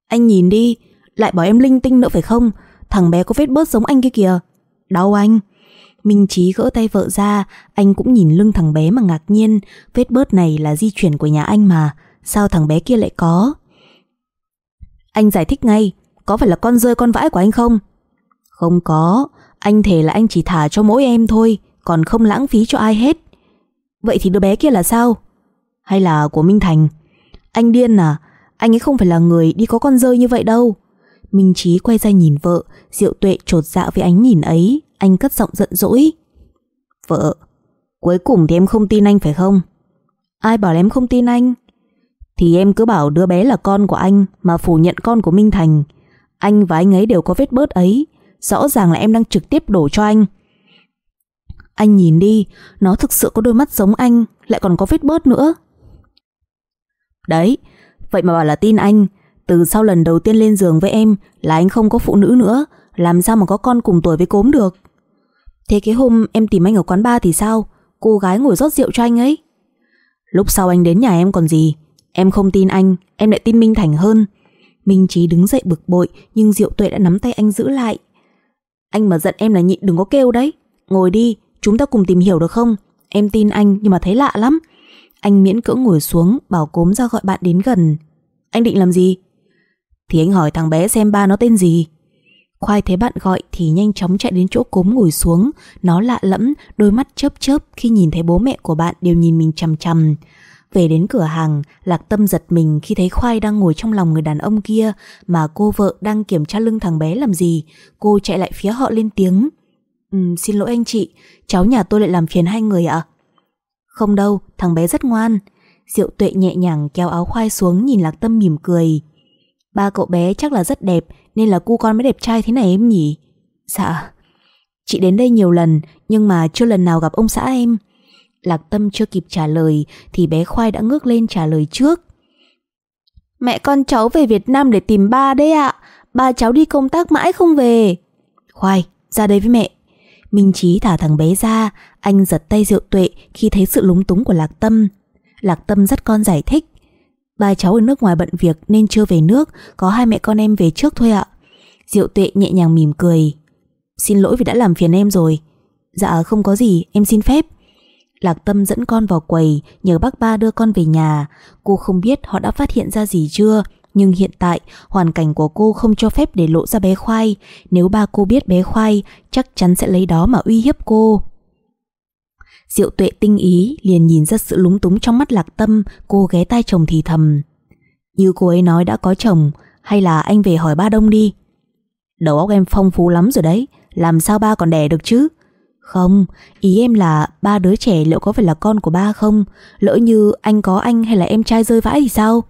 [SPEAKER 1] Anh nhìn đi, lại bảo em linh tinh nữa phải không? Thằng bé có vết bớt giống anh kia kìa. Đau anh. Minh Trí gỡ tay vợ ra, anh cũng nhìn lưng thằng bé mà ngạc nhiên. Vết bớt này là di chuyển của nhà anh mà. Sao thằng bé kia lại có? Anh giải thích ngay, có phải là con rơi con vãi của anh không? Không có, anh thề là anh chỉ thả cho mỗi em thôi còn không lãng phí cho ai hết. Vậy thì đứa bé kia là sao? Hay là của Minh Thành? Anh điên à? Anh ấy không phải là người đi có con rơi như vậy đâu. Minh Trí quay ra nhìn vợ, Diệu Tuệ trột dạ với ánh nhìn ấy, anh cất giọng giận dỗi. Vợ, cuối cùng thì em không tin anh phải không? Ai bảo em không tin anh? Thì em cứ bảo đứa bé là con của anh mà phủ nhận con của Minh Thành. Anh và anh ấy đều có vết bớt ấy, rõ ràng là em đang trực tiếp đổ cho anh. Anh nhìn đi, nó thực sự có đôi mắt giống anh, lại còn có vết bớt nữa. Đấy, vậy mà bảo là tin anh, từ sau lần đầu tiên lên giường với em là anh không có phụ nữ nữa, làm sao mà có con cùng tuổi với cốm được. Thế cái hôm em tìm anh ở quán bar thì sao? Cô gái ngồi rót rượu cho anh ấy. Lúc sau anh đến nhà em còn gì, em không tin anh, em lại tin Minh Thành hơn. Minh Trí đứng dậy bực bội nhưng Diệu Tuệ đã nắm tay anh giữ lại. Anh mà giận em là nhịn đừng có kêu đấy. Ngồi đi, chúng ta cùng tìm hiểu được không? Em tin anh nhưng mà thấy lạ lắm. Anh miễn cưỡng ngồi xuống bảo cốm ra gọi bạn đến gần. Anh định làm gì? Thì anh hỏi thằng bé xem ba nó tên gì. Khoai thấy bạn gọi thì nhanh chóng chạy đến chỗ cốm ngồi xuống. Nó lạ lẫm, đôi mắt chớp chớp khi nhìn thấy bố mẹ của bạn đều nhìn mình chằm chằm. Về đến cửa hàng, Lạc Tâm giật mình khi thấy Khoai đang ngồi trong lòng người đàn ông kia mà cô vợ đang kiểm tra lưng thằng bé làm gì. Cô chạy lại phía họ lên tiếng. Um, xin lỗi anh chị, cháu nhà tôi lại làm phiền hai người ạ. Không đâu, thằng bé rất ngoan. Diệu tuệ nhẹ nhàng kéo áo khoai xuống nhìn Lạc Tâm mỉm cười. Ba cậu bé chắc là rất đẹp nên là cu con mới đẹp trai thế này em nhỉ? Dạ. Chị đến đây nhiều lần nhưng mà chưa lần nào gặp ông xã em. Lạc Tâm chưa kịp trả lời thì bé Khoai đã ngước lên trả lời trước. Mẹ con cháu về Việt Nam để tìm ba đấy ạ. Ba cháu đi công tác mãi không về. Khoai, ra đây với mẹ. Minh Chí thả thằng bé ra, anh giật tay Diệu Tuệ khi thấy sự lúng túng của Lạc Tâm. Lạc Tâm dắt con giải thích. Ba cháu ở nước ngoài bận việc nên chưa về nước, có hai mẹ con em về trước thôi ạ. Diệu Tuệ nhẹ nhàng mỉm cười. Xin lỗi vì đã làm phiền em rồi. Dạ không có gì, em xin phép. Lạc Tâm dẫn con vào quầy, nhờ bác ba đưa con về nhà. Cô không biết họ đã phát hiện ra gì chưa, nhưng hiện tại hoàn cảnh của cô không cho phép để lộ ra bé Khoai. Nếu ba cô biết bé Khoai, chắc chắn sẽ lấy đó mà uy hiếp cô. Diệu tuệ tinh ý liền nhìn ra sự lúng túng trong mắt lạc tâm, cô ghé tai chồng thì thầm. Như cô ấy nói đã có chồng, hay là anh về hỏi ba đông đi. Đầu óc em phong phú lắm rồi đấy, làm sao ba còn đẻ được chứ? Không, ý em là ba đứa trẻ liệu có phải là con của ba không? Lỡ như anh có anh hay là em trai rơi vãi thì sao?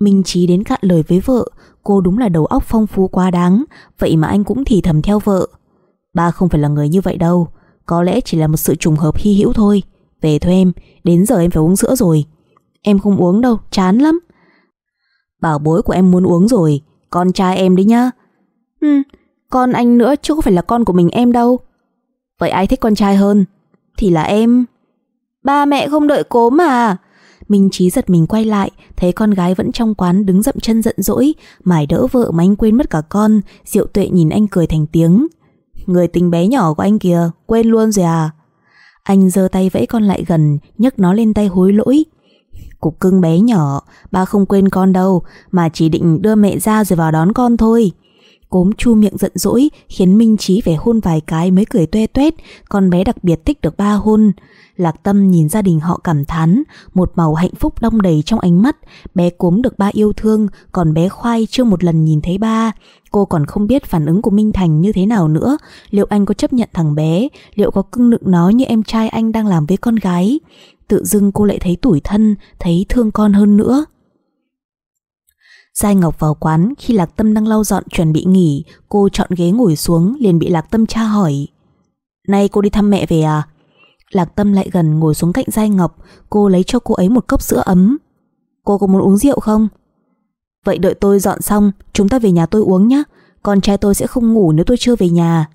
[SPEAKER 1] Minh Trí đến cạn lời với vợ, cô đúng là đầu óc phong phú quá đáng, vậy mà anh cũng thì thầm theo vợ. Ba không phải là người như vậy đâu, có lẽ chỉ là một sự trùng hợp hy hữu thôi. Về thôi em, đến giờ em phải uống sữa rồi. Em không uống đâu, chán lắm. Bảo bối của em muốn uống rồi, con trai em đấy nhá. Ừ, con anh nữa chứ không phải là con của mình em đâu. Vậy ai thích con trai hơn? Thì là em. Ba mẹ không đợi cố mà. Minh Trí giật mình quay lại, thấy con gái vẫn trong quán đứng dậm chân giận dỗi, mải đỡ vợ mà anh quên mất cả con, Diệu Tuệ nhìn anh cười thành tiếng. Người tình bé nhỏ của anh kìa, quên luôn rồi à? Anh giơ tay vẫy con lại gần, nhấc nó lên tay hối lỗi. Cục cưng bé nhỏ, ba không quên con đâu, mà chỉ định đưa mẹ ra rồi vào đón con thôi. Cốm chu miệng giận dỗi khiến Minh Trí phải hôn vài cái mới cười toe toét, con bé đặc biệt thích được ba hôn. Lạc Tâm nhìn gia đình họ cảm thán, một màu hạnh phúc đong đầy trong ánh mắt, bé cốm được ba yêu thương, còn bé khoai chưa một lần nhìn thấy ba. Cô còn không biết phản ứng của Minh Thành như thế nào nữa, liệu anh có chấp nhận thằng bé, liệu có cưng nựng nó như em trai anh đang làm với con gái. Tự dưng cô lại thấy tủi thân, thấy thương con hơn nữa. Giai Ngọc vào quán khi Lạc Tâm đang lau dọn chuẩn bị nghỉ, cô chọn ghế ngồi xuống liền bị Lạc Tâm tra hỏi. Nay cô đi thăm mẹ về à? Lạc Tâm lại gần ngồi xuống cạnh Giai Ngọc, cô lấy cho cô ấy một cốc sữa ấm. Cô có muốn uống rượu không? Vậy đợi tôi dọn xong, chúng ta về nhà tôi uống nhé. Con trai tôi sẽ không ngủ nếu tôi chưa về nhà.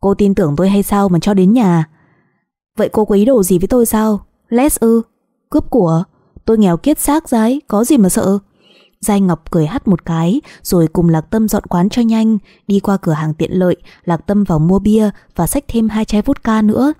[SPEAKER 1] Cô tin tưởng tôi hay sao mà cho đến nhà? Vậy cô có ý đồ gì với tôi sao? Les ư? Cướp của? Tôi nghèo kiết xác giái, có gì mà sợ? Giai Ngọc cười hắt một cái rồi cùng Lạc Tâm dọn quán cho nhanh, đi qua cửa hàng tiện lợi, Lạc Tâm vào mua bia và xách thêm hai chai vodka nữa.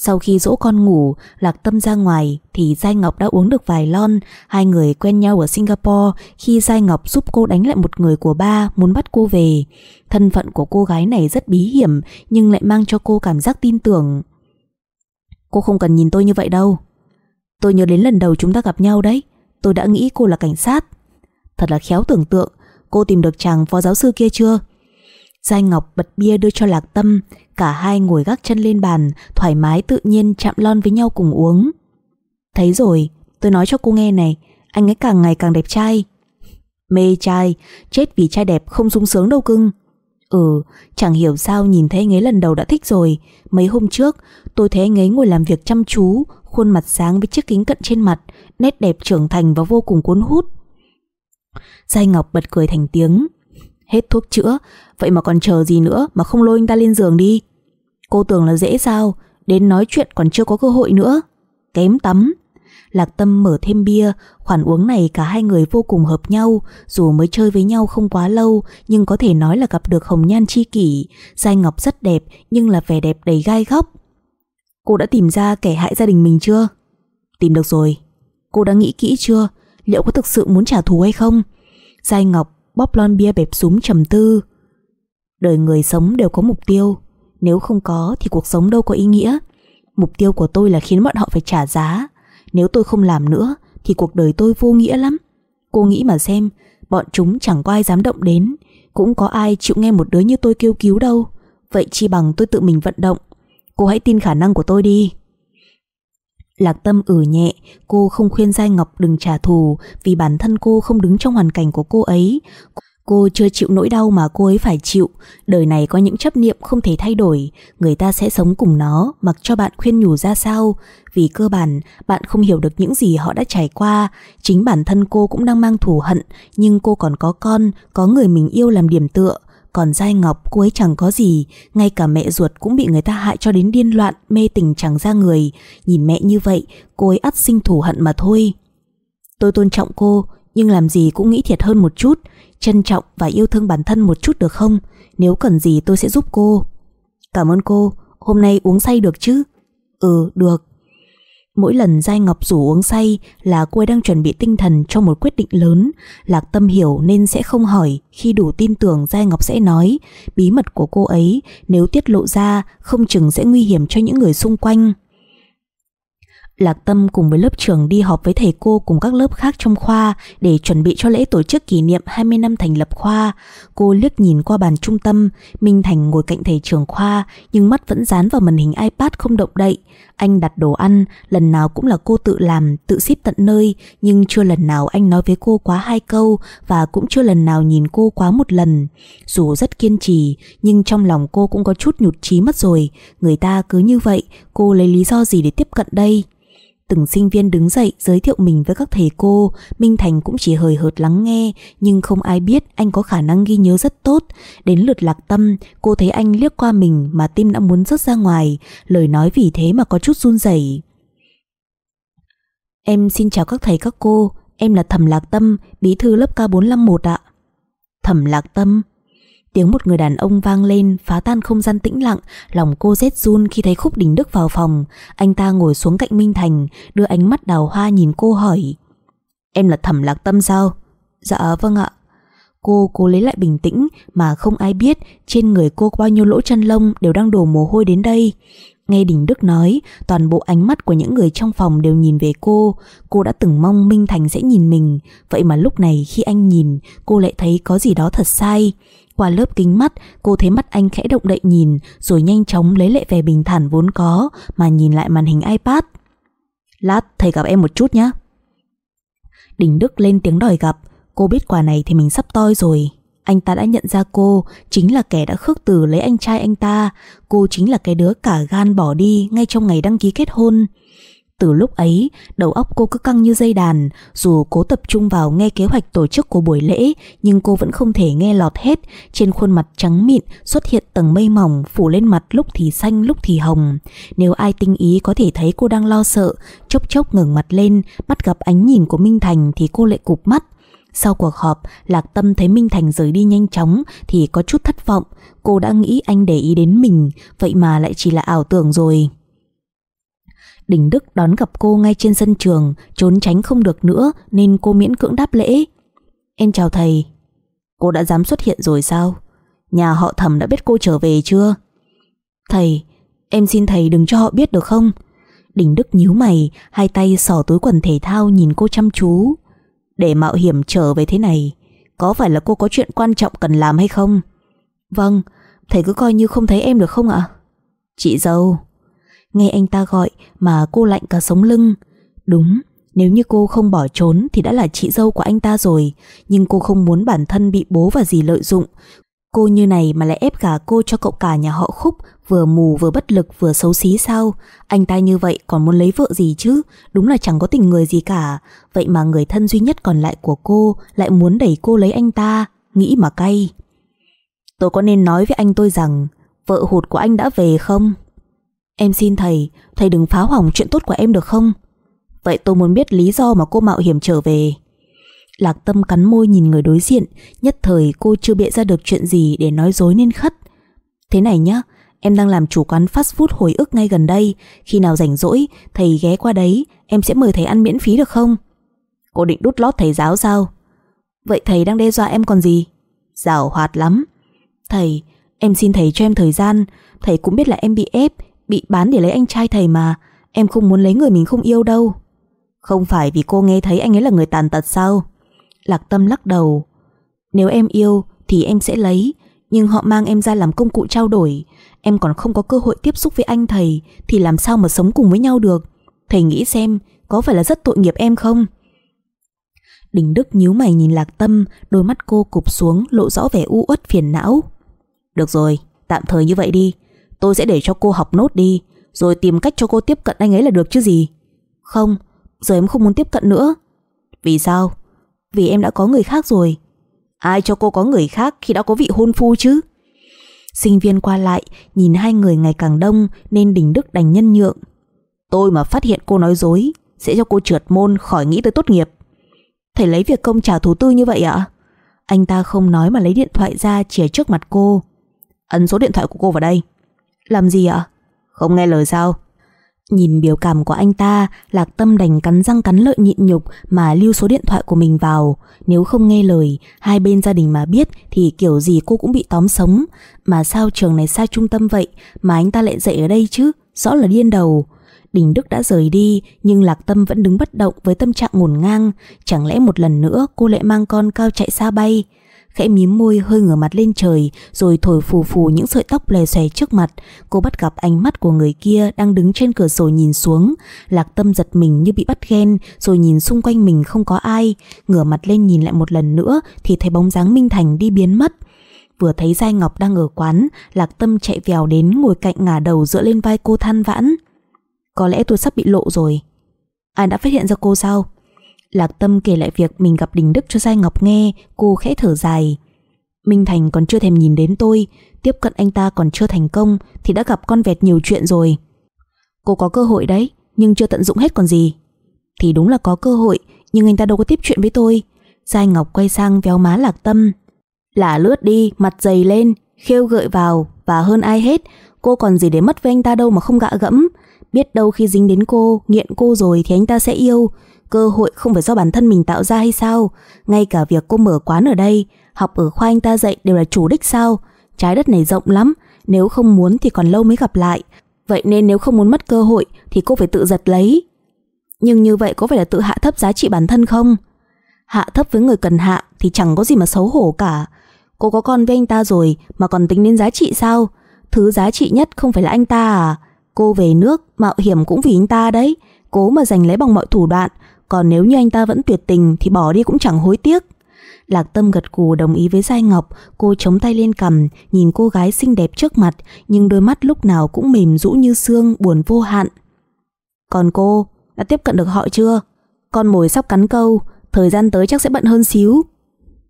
[SPEAKER 1] Sau khi dỗ con ngủ, Lạc Tâm ra ngoài thì Giai Ngọc đã uống được vài lon. Hai người quen nhau ở Singapore khi Giai Ngọc giúp cô đánh lại một người của ba muốn bắt cô về. Thân phận của cô gái này rất bí hiểm nhưng lại mang cho cô cảm giác tin tưởng. Cô không cần nhìn tôi như vậy đâu. Tôi nhớ đến lần đầu chúng ta gặp nhau đấy. Tôi đã nghĩ cô là cảnh sát Thật là khéo tưởng tượng. Cô tìm được chàng phó giáo sư kia chưa? Giai Ngọc bật bia đưa cho Lạc Tâm, Cả hai ngồi gác chân lên bàn, Thoải mái tự nhiên chạm lon với nhau cùng uống. Thấy rồi, Tôi nói cho cô nghe này, Anh ấy càng ngày càng đẹp trai. Mê trai, Chết vì trai đẹp không sung sướng đâu cưng. Ừ chẳng hiểu sao nhìn thấy anh ấy lần đầu đã thích rồi. Mấy hôm trước, tôi thấy anh ấy ngồi làm việc chăm chú, Khuôn mặt sáng với chiếc kính cận trên mặt, Nét đẹp trưởng thành và vô cùng cuốn hút. Giai Ngọc bật cười thành tiếng. Hết thuốc chữa, Vậy mà còn chờ gì nữa mà không lôi anh ta lên giường đi? Cô tưởng là dễ sao, Đến nói chuyện còn chưa có cơ hội nữa. Kém tắm. Lạc Tâm mở thêm bia, Khoản uống này cả hai người vô cùng hợp nhau, Dù mới chơi với nhau không quá lâu, Nhưng có thể nói là gặp được hồng nhan chi kỷ. Giai Ngọc rất đẹp, Nhưng là vẻ đẹp đầy gai góc. Cô đã tìm ra kẻ hại gia đình mình chưa? Tìm được rồi. Cô đã nghĩ kỹ chưa? Liệu có thực sự muốn trả thù hay không? Giai Ngọc bóp lon bia bẹp súng trầm tư. Đời người sống đều có mục tiêu. Nếu không có thì cuộc sống đâu có ý nghĩa. Mục tiêu của tôi là khiến bọn họ phải trả giá. Nếu tôi không làm nữa Thì cuộc đời tôi vô nghĩa lắm. Cô nghĩ mà xem, Bọn chúng chẳng có ai dám động đến. Cũng có ai chịu nghe một đứa như tôi kêu cứu đâu. Vậy chi bằng tôi tự mình vận động. Cô hãy tin khả năng của tôi đi. Lạc tâm ử nhẹ, Cô không khuyên Giai Ngọc đừng trả thù Vì bản thân cô không đứng trong hoàn cảnh của cô ấy. Cô chưa chịu nỗi đau mà cô ấy phải chịu. Đời này có những chấp niệm không thể thay đổi. Người ta sẽ sống cùng nó, Mặc cho bạn khuyên nhủ ra sao. Vì cơ bản, bạn không hiểu được những gì họ đã trải qua. Chính bản thân cô cũng đang mang thù hận, Nhưng cô còn có con, Có người mình yêu làm điểm tựa còn Giai Ngọc, cô ấy chẳng có gì. Ngay cả mẹ ruột cũng bị người ta hại cho đến điên loạn, Mê tình chẳng ra người. Nhìn mẹ như vậy, cô ấy ắt sinh thù hận mà thôi. Tôi tôn trọng cô, Nhưng làm gì cũng nghĩ thiệt hơn một chút. Trân trọng và yêu thương bản thân một chút được không? Nếu cần gì tôi sẽ giúp cô. Cảm ơn cô, Hôm nay uống say được chứ? Ừ được. Mỗi lần Giai Ngọc rủ uống say là cô ấy đang chuẩn bị tinh thần cho một quyết định lớn. Lạc Tâm hiểu nên sẽ không hỏi, khi đủ tin tưởng Giai Ngọc sẽ nói. Bí mật của cô ấy nếu tiết lộ ra không chừng sẽ nguy hiểm cho những người xung quanh. Lạc Tâm cùng với lớp trưởng đi họp với thầy cô cùng các lớp khác trong khoa để chuẩn bị cho lễ tổ chức kỷ niệm 20 năm thành lập khoa. Cô liếc nhìn qua bàn trung tâm, Minh Thành ngồi cạnh thầy trưởng khoa nhưng mắt vẫn dán vào màn hình iPad không động đậy. Anh đặt đồ ăn, lần nào cũng là cô tự làm, tự ship tận nơi nhưng chưa lần nào anh nói với cô quá hai câu và cũng chưa lần nào nhìn cô quá một lần. Dù rất kiên trì nhưng trong lòng cô cũng có chút nhụt chí mất rồi. Người ta cứ như vậy, cô lấy lý do gì để tiếp cận đây? Từng sinh viên đứng dậy giới thiệu mình với các thầy cô, Minh Thành cũng chỉ hời hợt lắng nghe, nhưng không ai biết anh có khả năng ghi nhớ rất tốt. Đến lượt lạc tâm, cô thấy anh liếc qua mình mà tim đã muốn rớt ra ngoài, lời nói vì thế mà có chút run rẩy. Em xin chào các thầy các cô, em là Thẩm Lạc Tâm, bí thư lớp K451 ạ. Thẩm Lạc Tâm, Tiếng một người đàn ông vang lên phá tan không gian tĩnh lặng, lòng cô rét run khi thấy Khúc Đình Đức vào phòng. Anh ta ngồi xuống cạnh Minh Thành, đưa ánh mắt đào hoa nhìn cô hỏi. Em là Thẩm Lạc Tâm sao? Dạ vâng ạ. Cô cố lấy lại bình tĩnh mà không ai biết trên người cô bao nhiêu lỗ chân lông đều đang đổ mồ hôi đến đây. Nghe Đình Đức nói, toàn bộ ánh mắt của những người trong phòng đều nhìn về cô. Cô đã từng mong Minh Thành sẽ nhìn mình, vậy mà lúc này khi anh nhìn, cô lại thấy có gì đó thật sai. Qua lớp kính mắt, cô thấy mắt anh khẽ động đậy nhìn, rồi nhanh chóng lấy lại vẻ bình thản vốn có, mà nhìn lại màn hình iPad. Lát thầy gặp em một chút nhé. Đình Đức lên tiếng đòi gặp, cô biết quả này thì mình sắp toi rồi. Anh ta đã nhận ra cô chính là kẻ đã khước từ lấy anh trai anh ta, cô chính là cái đứa cả gan bỏ đi ngay trong ngày đăng ký kết hôn. Từ lúc ấy, đầu óc cô cứ căng như dây đàn, dù cố tập trung vào nghe kế hoạch tổ chức của buổi lễ, nhưng cô vẫn không thể nghe lọt hết. Trên khuôn mặt trắng mịn xuất hiện tầng mây mỏng phủ lên mặt lúc thì xanh lúc thì hồng. Nếu ai tinh ý có thể thấy cô đang lo sợ, chốc chốc ngẩng mặt lên, bắt gặp ánh nhìn của Minh Thành thì cô lại cụp mắt. Sau cuộc họp, Lạc Tâm thấy Minh Thành rời đi nhanh chóng thì có chút thất vọng. Cô đã nghĩ anh để ý đến mình, vậy mà lại chỉ là ảo tưởng rồi. Đình Đức đón gặp cô ngay trên sân trường, trốn tránh không được nữa nên cô miễn cưỡng đáp lễ. Em chào thầy. Cô đã dám xuất hiện rồi sao? Nhà họ thẩm đã biết cô trở về chưa? Thầy, em xin thầy đừng cho họ biết được không? Đình Đức nhíu mày, hai tay sỏ túi quần thể thao nhìn cô chăm chú. Để mạo hiểm trở về thế này Có phải là cô có chuyện quan trọng cần làm hay không Vâng Thầy cứ coi như không thấy em được không ạ Chị dâu Nghe anh ta gọi mà cô lạnh cả sống lưng. Đúng, Nếu như cô không bỏ trốn Thì đã là chị dâu của anh ta rồi, Nhưng cô không muốn bản thân bị bố và dì lợi dụng. Cô như này mà lại ép gả cô cho cậu cả nhà họ khúc, Vừa mù vừa bất lực vừa xấu xí sao? Anh ta như vậy còn muốn lấy vợ gì chứ? Đúng là chẳng có tình người gì cả. Vậy mà người thân duy nhất còn lại của cô Lại muốn đẩy cô lấy anh ta. Nghĩ mà cay. Tôi có nên nói với anh tôi rằng Vợ hụt của anh đã về không? Em xin thầy Thầy đừng phá hỏng chuyện tốt của em được không? Vậy tôi muốn biết lý do mà cô mạo hiểm trở về. Lạc tâm cắn môi nhìn người đối diện, Nhất thời cô chưa bịa ra được chuyện gì Để nói dối nên khất. Thế này nhá, Em đang làm chủ quán fast food hồi ức ngay gần đây, Khi nào rảnh rỗi, Thầy ghé qua đấy, Em sẽ mời thầy ăn miễn phí được không? Cô định đút lót thầy giáo sao? Vậy thầy đang đe dọa em còn gì? Giảo hoạt lắm. Thầy, Em xin thầy cho em thời gian, Thầy cũng biết là em bị ép Bị bán để lấy anh trai thầy mà. Em không muốn lấy người mình không yêu đâu. Không phải vì cô nghe thấy anh ấy là người tàn tật sao? Lạc tâm lắc đầu. Nếu em yêu thì em sẽ lấy, Nhưng họ mang em ra làm công cụ trao đổi. Em còn không có cơ hội tiếp xúc với anh thầy Thì làm sao mà sống cùng với nhau được? Thầy nghĩ xem, Có phải là rất tội nghiệp em không? Đình Đức nhíu mày nhìn Lạc Tâm, Đôi mắt cô cụp xuống, lộ rõ vẻ u uất phiền não. Được rồi, Tạm thời như vậy đi. Tôi sẽ để cho cô học nốt đi, Rồi tìm cách cho cô tiếp cận anh ấy là được chứ gì? Không, Giờ em không muốn tiếp cận nữa. Vì sao? Vì em đã có người khác rồi. Ai cho cô có người khác khi đã có vị hôn phu chứ? Sinh viên qua lại, Nhìn hai người ngày càng đông Nên Đình Đức đành nhân nhượng. Tôi mà phát hiện cô nói dối, Sẽ cho cô trượt môn khỏi nghĩ tới tốt nghiệp. Thầy lấy việc công trả thú tư như vậy ạ? Anh ta không nói mà lấy điện thoại ra Chìa trước mặt cô. Ấn số điện thoại của cô vào đây. Làm gì ạ? Không nghe lời sao? Nhìn biểu cảm của anh ta, Lạc tâm đành cắn răng cắn lợi nhịn nhục Mà lưu số điện thoại của mình vào. Nếu không nghe lời, Hai bên gia đình mà biết Thì kiểu gì cô cũng bị tóm sống. Mà sao trường này xa trung tâm vậy? Mà anh ta lại dạy ở đây chứ? Rõ là điên đầu. Đình Đức đã rời đi, Nhưng Lạc Tâm vẫn đứng bất động với tâm trạng ngổn ngang. Chẳng lẽ một lần nữa cô lại mang con cao chạy xa bay? Khẽ mím môi hơi ngửa mặt lên trời rồi thổi phù phù những sợi tóc lè xòe trước mặt. Cô bắt gặp ánh mắt của người kia đang đứng trên cửa sổ nhìn xuống. Lạc tâm giật mình như bị bắt ghen rồi nhìn xung quanh mình không có ai. Ngửa mặt lên nhìn lại một lần nữa thì thấy bóng dáng Minh Thành đi biến mất. Vừa thấy Giai Ngọc đang ở quán, Lạc Tâm chạy vèo đến ngồi cạnh ngả đầu dựa lên vai cô than vãn. Có lẽ tôi sắp bị lộ rồi. Ai đã phát hiện ra cô sao? Lạc Tâm kể lại việc mình gặp Đình Đức cho Giai Ngọc nghe, cô khẽ thở dài. Minh Thành còn chưa thèm nhìn đến tôi, tiếp cận anh ta còn chưa thành công thì đã gặp con vẹt nhiều chuyện rồi. Cô có cơ hội đấy, nhưng chưa tận dụng hết còn gì. Thì đúng là có cơ hội, nhưng anh ta đâu có tiếp chuyện với tôi. Giai Ngọc quay sang véo má Lạc Tâm. Lả lướt đi, mặt dày lên, khêu gợi vào, và hơn ai hết, cô còn gì để mất với anh ta đâu mà không gạ gẫm. Biết đâu khi dính đến cô, nghiện cô rồi thì anh ta sẽ yêu, Cơ hội không phải do bản thân mình tạo ra hay sao? Ngay cả việc cô mở quán ở đây, Học ở khoa anh ta dạy đều là chủ đích sao? Trái đất này rộng lắm, Nếu không muốn thì còn lâu mới gặp lại. Vậy nên nếu không muốn mất cơ hội Thì cô phải tự giật lấy. Nhưng như vậy có phải là tự hạ thấp giá trị bản thân không? Hạ thấp với người cần hạ Thì chẳng có gì mà xấu hổ cả. Cô có con với anh ta rồi Mà còn tính đến giá trị sao? Thứ giá trị nhất không phải là anh ta à? Cô về nước, mạo hiểm cũng vì anh ta đấy. Cố mà giành lấy bằng mọi thủ đoạn còn nếu như anh ta vẫn tuyệt tình thì bỏ đi cũng chẳng hối tiếc. Lạc Tâm gật cù đồng ý với Giai Ngọc, cô chống tay lên cầm, nhìn cô gái xinh đẹp trước mặt, nhưng đôi mắt lúc nào cũng mềm rũ như xương, buồn vô hạn. Còn cô, đã tiếp cận được họ chưa? Con mồi sắp cắn câu, thời gian tới chắc sẽ bận hơn xíu.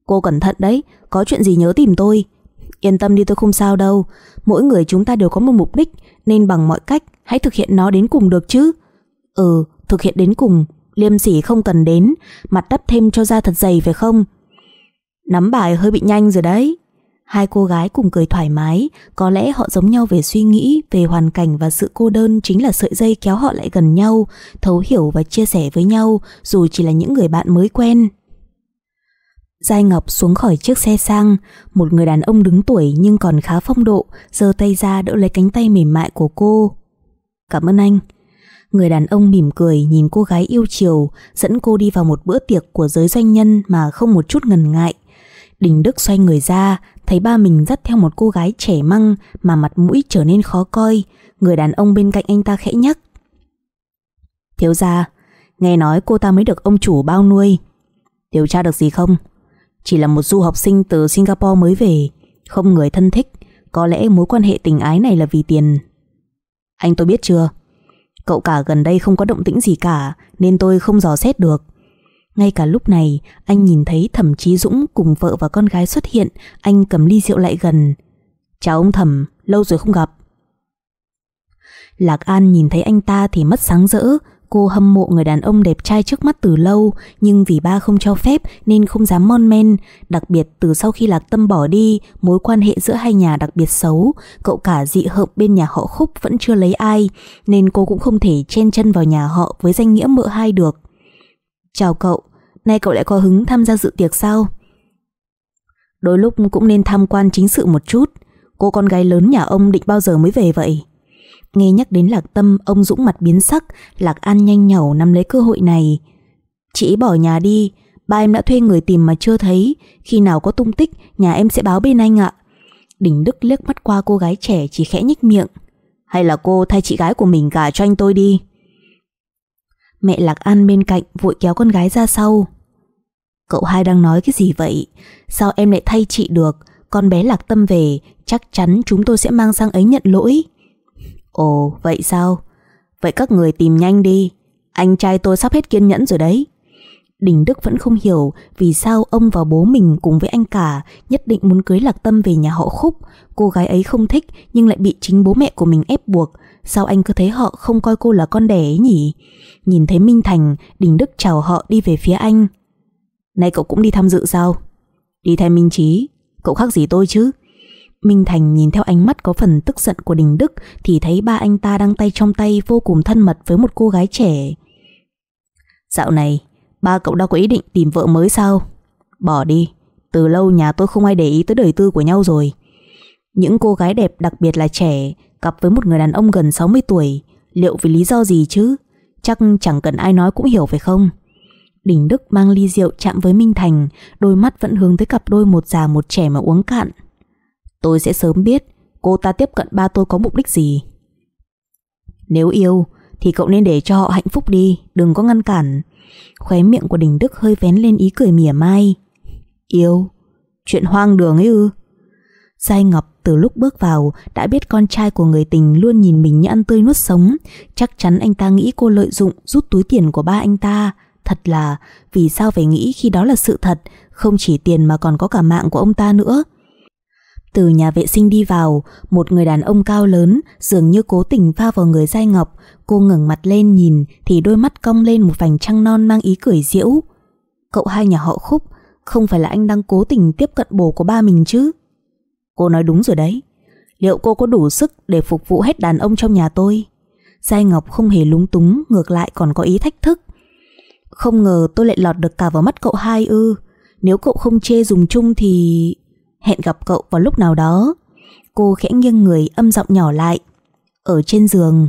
[SPEAKER 1] Cô cẩn thận đấy, có chuyện gì nhớ tìm tôi. Yên tâm đi tôi không sao đâu, mỗi người chúng ta đều có một mục đích, nên bằng mọi cách hãy thực hiện nó đến cùng được chứ. Ừ, thực hiện đến cùng liêm sỉ không cần đến, mặt đắp thêm cho da thật dày phải không? Nắm bài hơi bị nhanh rồi đấy. Hai cô gái cùng cười thoải mái, có lẽ họ giống nhau về suy nghĩ, về hoàn cảnh và sự cô đơn chính là sợi dây kéo họ lại gần nhau, thấu hiểu và chia sẻ với nhau, dù chỉ là những người bạn mới quen. Giai Ngọc xuống khỏi chiếc xe sang, một người đàn ông đứng tuổi nhưng còn khá phong độ, giơ tay ra đỡ lấy cánh tay mềm mại của cô. Cảm ơn anh. Người đàn ông mỉm cười nhìn cô gái yêu chiều, dẫn cô đi vào một bữa tiệc của giới doanh nhân mà không một chút ngần ngại. Đình Đức xoay người ra, thấy ba mình dắt theo một cô gái trẻ măng mà mặt mũi trở nên khó coi. Người đàn ông bên cạnh anh ta khẽ nhắc. Thiếu gia, nghe nói cô ta mới được ông chủ bao nuôi. Điều tra được gì không? Chỉ là một du học sinh từ Singapore mới về, không người thân thích, có lẽ mối quan hệ tình ái này là vì tiền. Anh tôi biết chưa? Cậu cả gần đây không có động tĩnh gì cả nên tôi không dò xét được. Ngay cả lúc này, anh nhìn thấy Thẩm Chí Dũng cùng vợ và con gái xuất hiện, anh cầm ly rượu lại gần. Chào ông Thẩm, lâu rồi không gặp. Lạc An nhìn thấy anh ta thì mất sáng rỡ, Cô hâm mộ người đàn ông đẹp trai trước mắt từ lâu nhưng vì ba không cho phép nên không dám mon men. Đặc biệt từ sau khi Lạc Tâm bỏ đi, mối quan hệ giữa hai nhà đặc biệt xấu. Cậu cả dị hợp bên nhà họ Khúc vẫn chưa lấy ai nên cô cũng không thể chen chân vào nhà họ với danh nghĩa mợ hai được. Chào cậu, nay cậu lại có hứng tham gia dự tiệc sao? Đôi lúc cũng nên tham quan chính sự một chút. Cô con gái lớn nhà ông định bao giờ mới về vậy? Nghe nhắc đến Lạc Tâm, ông Dũng mặt biến sắc, Lạc An nhanh nhẩu nắm lấy cơ hội này. Chị bỏ nhà đi, ba em đã thuê người tìm mà chưa thấy, khi nào có tung tích, nhà em sẽ báo bên anh ạ. Đỉnh Đức liếc mắt qua cô gái trẻ chỉ khẽ nhích miệng. Hay là cô thay chị gái của mình gả cho anh tôi đi. Mẹ Lạc An bên cạnh vội kéo con gái ra sau. Cậu hai đang nói cái gì vậy? Sao em lại thay chị được? Con bé Lạc Tâm về, chắc chắn chúng tôi sẽ mang sang ấy nhận lỗi. Ồ, vậy sao? Vậy các người tìm nhanh đi, anh trai tôi sắp hết kiên nhẫn rồi đấy. Đình Đức vẫn không hiểu vì sao ông và bố mình cùng với anh cả nhất định muốn cưới Lạc Tâm về nhà họ Khúc. Cô gái ấy không thích nhưng lại bị chính bố mẹ của mình ép buộc. Sao anh cứ thấy họ không coi cô là con đẻ ấy nhỉ? Nhìn thấy Minh Thành, Đình Đức chào họ đi về phía anh. Này cậu cũng đi tham dự sao? Đi theo Minh Trí, cậu khác gì tôi chứ? Minh Thành nhìn theo ánh mắt có phần tức giận của Đình Đức thì thấy ba anh ta đang tay trong tay vô cùng thân mật với một cô gái trẻ. Dạo này, ba cậu đã có ý định tìm vợ mới sao? Bỏ đi, từ lâu nhà tôi không ai để ý tới đời tư của nhau rồi. Những cô gái đẹp đặc biệt là trẻ, cặp với một người đàn ông gần 60 tuổi, liệu vì lý do gì chứ? Chắc chẳng cần ai nói cũng hiểu phải không? Đình Đức mang ly rượu chạm với Minh Thành, đôi mắt vẫn hướng tới cặp đôi một già một trẻ mà uống cạn. Tôi sẽ sớm biết cô ta tiếp cận ba tôi có mục đích gì. Nếu yêu thì cậu nên để cho họ hạnh phúc đi, đừng có ngăn cản. Khóe miệng của Đình Đức hơi vén lên ý cười mỉa mai. Yêu? Chuyện hoang đường ấy ư? Giai Ngọc từ lúc bước vào đã biết con trai của người tình luôn nhìn mình như ăn tươi nuốt sống. Chắc chắn anh ta nghĩ cô lợi dụng rút túi tiền của ba anh ta. Thật là vì sao phải nghĩ khi đó là sự thật, không chỉ tiền mà còn có cả mạng của ông ta nữa. Từ nhà vệ sinh đi vào, một người đàn ông cao lớn dường như cố tình pha vào người Giai Ngọc. Cô ngẩng mặt lên nhìn thì đôi mắt cong lên một vành trăng non mang ý cười diễu. Cậu hai nhà họ khúc, không phải là anh đang cố tình tiếp cận bồ của ba mình chứ? Cô nói đúng rồi đấy. Liệu cô có đủ sức để phục vụ hết đàn ông trong nhà tôi? Giai Ngọc không hề lúng túng, ngược lại còn có ý thách thức. Không ngờ tôi lại lọt được cả vào mắt cậu hai ư. Nếu cậu không chê dùng chung thì hẹn gặp cậu vào lúc nào đó. Cô khẽ nghiêng người âm giọng nhỏ lại. Ở trên giường,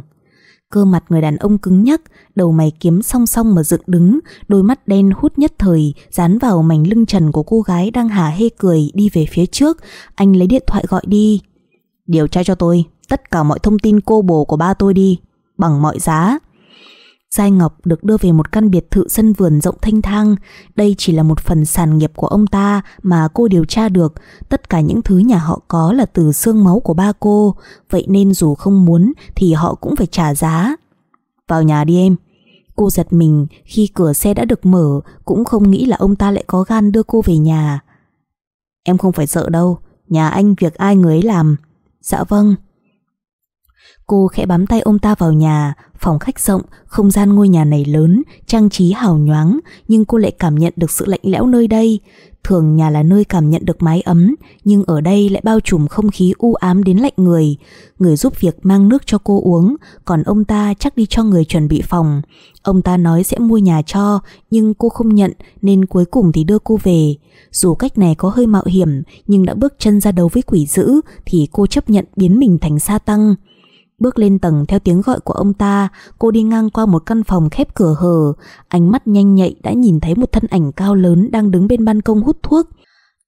[SPEAKER 1] cơ mặt người đàn ông cứng nhắc, đầu mày kiếm song song mà dựng đứng, đôi mắt đen hút nhất thời dán vào mảnh lưng trần của cô gái đang hả hê cười đi về phía trước. Anh lấy điện thoại gọi đi. Điều tra cho tôi tất cả mọi thông tin cô bồ của ba tôi đi, bằng mọi giá. Giai Ngọc được đưa về một căn biệt thự sân vườn rộng thanh thang. Đây chỉ là một phần sản nghiệp của ông ta mà cô điều tra được. Tất cả những thứ nhà họ có là từ xương máu của ba cô. Vậy nên dù không muốn thì họ cũng phải trả giá. Vào nhà đi em. Cô giật mình khi cửa xe đã được mở, cũng không nghĩ là ông ta lại có gan đưa cô về nhà. Em không phải sợ đâu. Nhà anh việc ai người ấy làm. Dạ vâng. Cô khẽ bám tay ông ta vào nhà, phòng khách rộng, không gian ngôi nhà này lớn, trang trí hào nhoáng, nhưng cô lại cảm nhận được sự lạnh lẽo nơi đây. Thường nhà là nơi cảm nhận được mái ấm, nhưng ở đây lại bao trùm không khí u ám đến lạnh người. Người giúp việc mang nước cho cô uống, còn ông ta chắc đi cho người chuẩn bị phòng. Ông ta nói sẽ mua nhà cho, nhưng cô không nhận nên cuối cùng thì đưa cô về. Dù cách này có hơi mạo hiểm, nhưng đã bước chân ra đấu với quỷ dữ thì cô chấp nhận biến mình thành sa tăng. Bước lên tầng theo tiếng gọi của ông ta, cô đi ngang qua một căn phòng khép cửa hờ, ánh mắt nhanh nhạy đã nhìn thấy một thân ảnh cao lớn đang đứng bên ban công hút thuốc.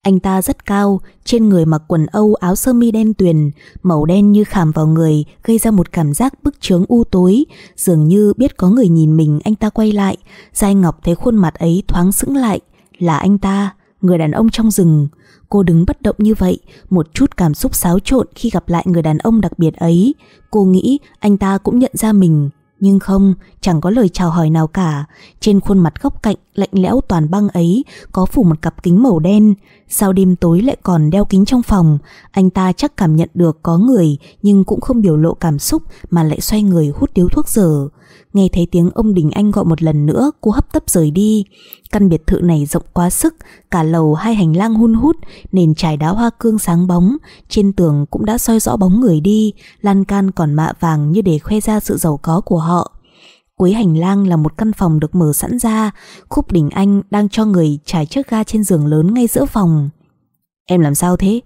[SPEAKER 1] Anh ta rất cao, trên người mặc quần Âu áo sơ mi đen tuyền, màu đen như khảm vào người, gây ra một cảm giác bức trướng u tối. Dường như biết có người nhìn mình anh ta quay lại, Giai Ngọc thấy khuôn mặt ấy thoáng sững lại. Là anh ta, người đàn ông trong rừng. Cô đứng bất động như vậy, một chút cảm xúc xáo trộn khi gặp lại người đàn ông đặc biệt ấy. Cô nghĩ anh ta cũng nhận ra mình, nhưng không, chẳng có lời chào hỏi nào cả. Trên khuôn mặt góc cạnh lạnh lẽo toàn băng ấy có phủ một cặp kính màu đen. Sao đêm tối lại còn đeo kính trong phòng? Anh ta chắc cảm nhận được có người nhưng cũng không biểu lộ cảm xúc mà lại xoay người hút điếu thuốc dở. Nghe thấy tiếng ông Đình Anh gọi một lần nữa, cô hấp tấp rời đi. Căn biệt thự này rộng quá sức, Cả lầu hai hành lang hun hút, Nền trải đá hoa cương sáng bóng. Trên tường cũng đã soi rõ bóng người đi, Lan can còn mạ vàng như để khoe ra sự giàu có của họ. Cuối hành lang là một căn phòng được mở sẵn ra, Khúc Đình Anh đang cho người trải chiếc ga trên giường lớn ngay giữa phòng. Em làm sao thế?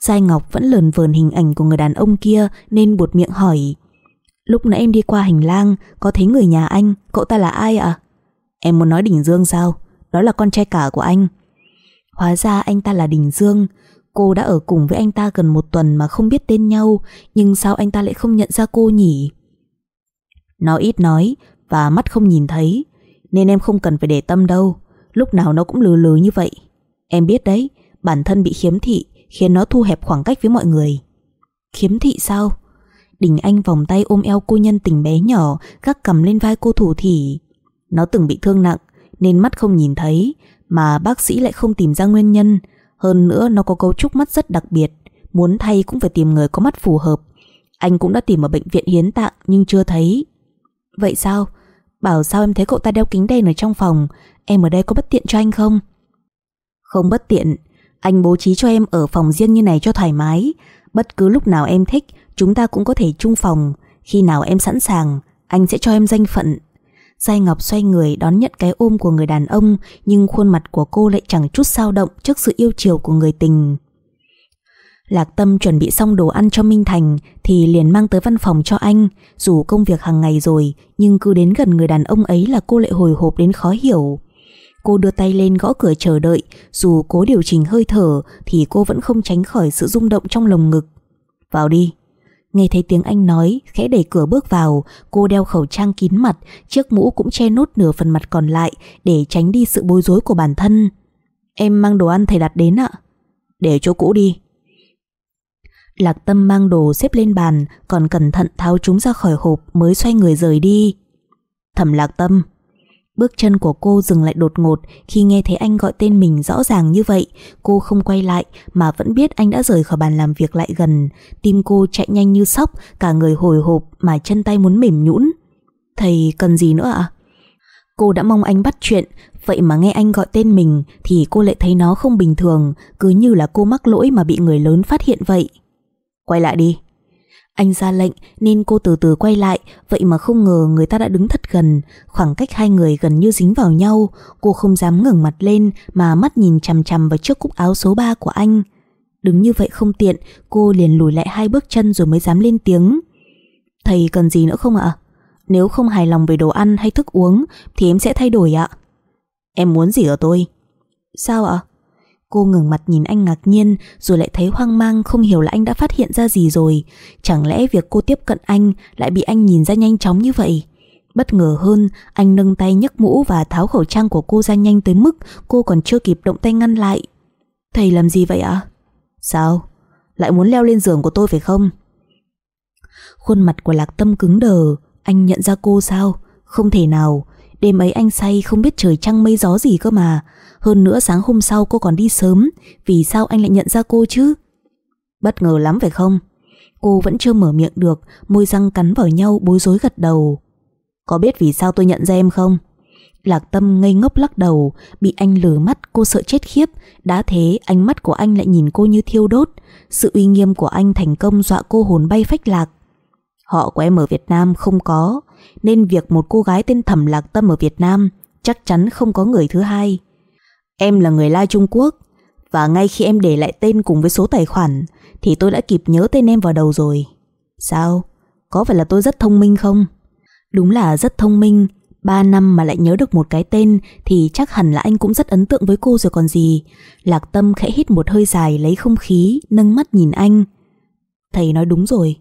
[SPEAKER 1] Giai Ngọc vẫn lờn vờn hình ảnh của người đàn ông kia nên buột miệng hỏi. Lúc nãy em đi qua hành lang, Có thấy người nhà anh, Cậu ta là ai ạ? Em muốn nói Đình Dương sao? Đó là con trai cả của anh. Hóa ra anh ta là Đình Dương. Cô đã ở cùng với anh ta gần một tuần mà không biết tên nhau, Nhưng sao anh ta lại không nhận ra cô nhỉ? Nó ít nói Và mắt không nhìn thấy, Nên em không cần phải để tâm đâu. Lúc nào nó cũng lừ lừ như vậy. Em biết đấy, Bản thân bị khiếm thị, Khiến nó thu hẹp khoảng cách với mọi người. Khiếm thị sao? Đình Anh vòng tay ôm eo cô nhân tình bé nhỏ, gác cầm lên vai cô thủ thỉ. Nó từng bị thương nặng, nên mắt không nhìn thấy, mà bác sĩ lại không tìm ra nguyên nhân. Hơn nữa, nó có cấu trúc mắt rất đặc biệt, muốn thay cũng phải tìm người có mắt phù hợp. Anh cũng đã tìm ở bệnh viện hiến tạng, nhưng chưa thấy. Vậy sao? Bảo sao em thấy cậu ta đeo kính đen ở trong phòng Em ở đây có bất tiện cho anh không? Không bất tiện Anh bố trí cho em ở phòng riêng như này cho thoải mái Bất cứ lúc nào em thích Chúng ta cũng có thể chung phòng. Khi nào em sẵn sàng, Anh sẽ cho em danh phận. Giai Ngọc xoay người đón nhận cái ôm của người đàn ông, Nhưng khuôn mặt của cô lại chẳng chút sao động Trước sự yêu chiều của người tình. Lạc Tâm chuẩn bị xong đồ ăn cho Minh Thành Thì liền mang tới văn phòng cho anh. Dù công việc hàng ngày rồi, Nhưng cứ đến gần người đàn ông ấy là cô lại hồi hộp đến khó hiểu. Cô đưa tay lên gõ cửa chờ đợi. Dù cố điều chỉnh hơi thở Thì cô vẫn không tránh khỏi sự rung động trong lồng ngực. Vào đi. Nghe thấy tiếng anh nói, khẽ đẩy cửa bước vào, cô đeo khẩu trang kín mặt, chiếc mũ cũng che nốt nửa phần mặt còn lại để tránh đi sự bối rối của bản thân. Em mang đồ ăn thầy đặt đến ạ. Để chỗ cũ đi. Lạc Tâm mang đồ xếp lên bàn, còn cẩn thận tháo chúng ra khỏi hộp mới xoay người rời đi. Thẩm Lạc Tâm, Bước chân của cô dừng lại đột ngột khi nghe thấy anh gọi tên mình rõ ràng như vậy. Cô không quay lại mà vẫn biết anh đã rời khỏi bàn làm việc lại gần. Tim cô chạy nhanh như sóc, cả người hồi hộp mà chân tay muốn mềm nhũn. Thầy cần gì nữa ạ? Cô đã mong anh bắt chuyện, vậy mà nghe anh gọi tên mình thì cô lại thấy nó không bình thường, cứ như là cô mắc lỗi mà bị người lớn phát hiện vậy. Quay lại đi, anh ra lệnh nên cô từ từ quay lại, Vậy mà không ngờ người ta đã đứng thật gần Khoảng cách hai người gần như dính vào nhau Cô không dám ngẩng mặt lên Mà mắt nhìn chằm chằm vào chiếc cúc áo số 3 của anh Đứng như vậy không tiện, Cô liền lùi lại hai bước chân rồi mới dám lên tiếng Thầy cần gì nữa không ạ? Nếu không hài lòng về đồ ăn hay thức uống Thì em sẽ thay đổi ạ Em muốn gì ở tôi? Sao ạ? Cô ngừng mặt nhìn anh ngạc nhiên rồi lại thấy hoang mang không hiểu là anh đã phát hiện ra gì rồi. Chẳng lẽ việc cô tiếp cận anh lại bị anh nhìn ra nhanh chóng như vậy? Bất ngờ hơn, anh nâng tay nhấc mũ và tháo khẩu trang của cô ra nhanh tới mức cô còn chưa kịp động tay ngăn lại. Thầy làm gì vậy ạ? Sao? Lại muốn leo lên giường của tôi phải không? Khuôn mặt của Lạc Tâm cứng đờ, anh nhận ra cô sao? Không thể nào, đêm ấy anh say không biết trời trăng mây gió gì cơ mà, hơn nữa sáng hôm sau cô còn đi sớm. Vì sao anh lại nhận ra cô chứ? Bất ngờ lắm phải không? Cô vẫn chưa mở miệng được, Môi răng cắn vào nhau, bối rối gật đầu. Có biết vì sao tôi nhận ra em không? Lạc tâm ngây ngốc lắc đầu, Bị anh lừa mắt, cô sợ chết khiếp. Đã thế, ánh mắt của anh lại nhìn cô như thiêu đốt. Sự uy nghiêm của anh thành công dọa cô hồn bay phách lạc. Họ của em ở Việt Nam không có, Nên việc một cô gái tên Thẩm Lạc Tâm ở Việt Nam Chắc chắn không có người thứ hai. Em là người Lai Trung Quốc, và ngay khi em để lại tên cùng với số tài khoản, thì tôi đã kịp nhớ tên em vào đầu rồi. Sao? Có phải là tôi rất thông minh không? Đúng là rất thông minh 3 năm mà lại nhớ được một cái tên, Thì chắc hẳn là anh cũng rất ấn tượng với cô rồi còn gì Lạc tâm khẽ hít một hơi dài Lấy không khí, Nâng mắt nhìn anh Thầy nói đúng rồi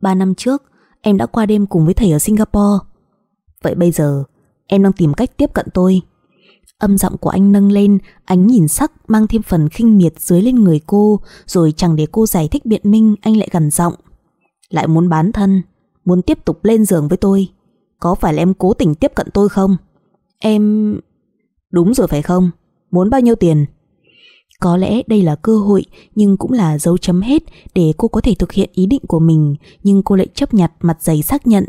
[SPEAKER 1] 3 năm trước, em đã qua đêm cùng với thầy ở Singapore Vậy bây giờ, Em đang tìm cách tiếp cận tôi Âm giọng của anh nâng lên Ánh nhìn sắc mang thêm phần khinh miệt dưới lên người cô Rồi chẳng để cô giải thích biện minh Anh lại gần giọng. Lại muốn bán thân Muốn tiếp tục lên giường với tôi. Có phải là em cố tình tiếp cận tôi không? Em... Đúng rồi phải không? Muốn bao nhiêu tiền? Có lẽ đây là cơ hội nhưng cũng là dấu chấm hết để cô có thể thực hiện ý định của mình nhưng cô lại chấp nhặt mặt dày xác nhận.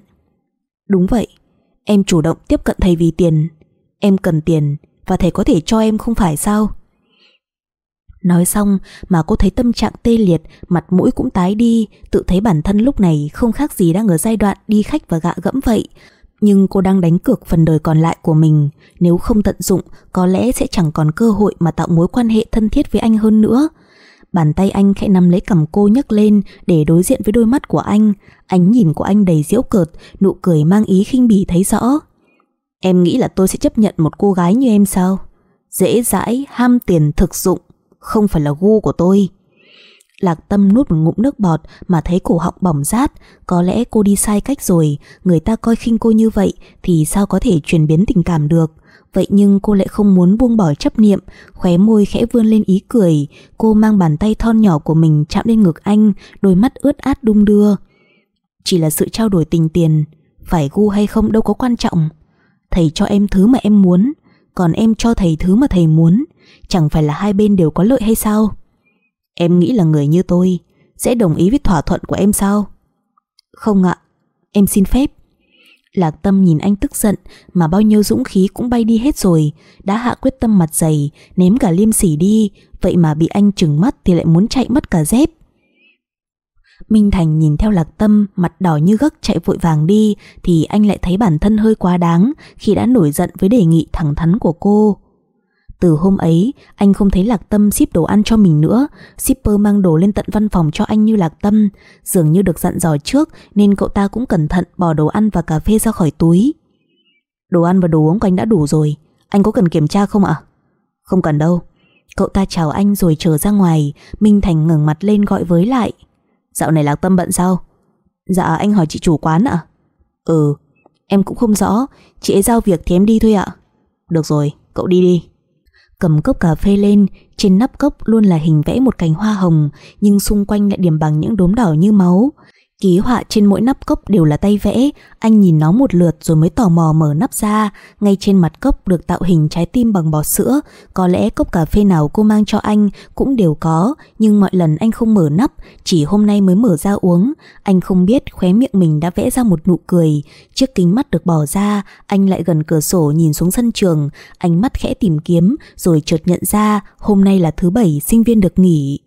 [SPEAKER 1] Đúng vậy, em chủ động tiếp cận thầy vì tiền. Em cần tiền và thầy có thể cho em không phải sao? Nói xong mà cô thấy tâm trạng tê liệt, mặt mũi cũng tái đi, tự thấy bản thân lúc này không khác gì đang ở giai đoạn đi khách và gạ gẫm vậy. Nhưng cô đang đánh cược phần đời còn lại của mình, nếu không tận dụng có lẽ sẽ chẳng còn cơ hội mà tạo mối quan hệ thân thiết với anh hơn nữa. Bàn tay anh khẽ nắm lấy cầm cô nhấc lên để đối diện với đôi mắt của anh, ánh nhìn của anh đầy diễu cợt, nụ cười mang ý khinh bỉ thấy rõ. Em nghĩ là tôi sẽ chấp nhận một cô gái như em sao? Dễ dãi, ham tiền thực dụng, không phải là gu của tôi. Lạc tâm nuốt một ngụm nước bọt mà thấy cổ họng bỏng rát, có lẽ cô đi sai cách rồi, người ta coi khinh cô như vậy thì sao có thể chuyển biến tình cảm được. Vậy nhưng cô lại không muốn buông bỏ chấp niệm, khóe môi khẽ vươn lên ý cười, cô mang bàn tay thon nhỏ của mình chạm lên ngực anh, đôi mắt ướt át đung đưa. Chỉ là sự trao đổi tình tiền, phải gu hay không đâu có quan trọng. Thầy cho em thứ mà em muốn, còn em cho thầy thứ mà thầy muốn, chẳng phải là hai bên đều có lợi hay sao? Em nghĩ là người như tôi sẽ đồng ý với thỏa thuận của em sao? Không ạ, em xin phép. Lạc Tâm nhìn anh tức giận mà bao nhiêu dũng khí cũng bay đi hết rồi, đã hạ quyết tâm mặt dày, ném cả liêm sỉ đi, vậy mà bị anh trừng mắt thì lại muốn chạy mất cả dép. Minh Thành nhìn theo Lạc Tâm mặt đỏ như gấc chạy vội vàng đi thì anh lại thấy bản thân hơi quá đáng khi đã nổi giận với đề nghị thẳng thắn của cô. Từ hôm ấy, anh không thấy Lạc Tâm ship đồ ăn cho mình nữa, shipper mang đồ lên tận văn phòng cho anh như Lạc Tâm, dường như được dặn dò trước nên cậu ta cũng cẩn thận bỏ đồ ăn và cà phê ra khỏi túi. Đồ ăn và đồ uống của anh đã đủ rồi, anh có cần kiểm tra không ạ? Không cần đâu. Cậu ta chào anh rồi trở ra ngoài, Minh Thành ngẩng mặt lên gọi với lại. Dạo này Lạc Tâm bận sao? Dạ anh hỏi chị chủ quán ạ? Ừ, em cũng không rõ, chị ấy giao việc thì em đi thôi ạ. Được rồi, cậu đi đi. Cầm cốc cà phê lên, trên nắp cốc luôn là hình vẽ một cành hoa hồng, nhưng xung quanh lại điểm bằng những đốm đỏ như máu. Ký họa trên mỗi nắp cốc đều là tay vẽ, anh nhìn nó một lượt rồi mới tò mò mở nắp ra, ngay trên mặt cốc được tạo hình trái tim bằng bò sữa, có lẽ cốc cà phê nào cô mang cho anh cũng đều có, nhưng mọi lần anh không mở nắp, chỉ hôm nay mới mở ra uống, anh không biết khóe miệng mình đã vẽ ra một nụ cười, chiếc kính mắt được bỏ ra, anh lại gần cửa sổ nhìn xuống sân trường, ánh mắt khẽ tìm kiếm rồi chợt nhận ra hôm nay là thứ bảy sinh viên được nghỉ.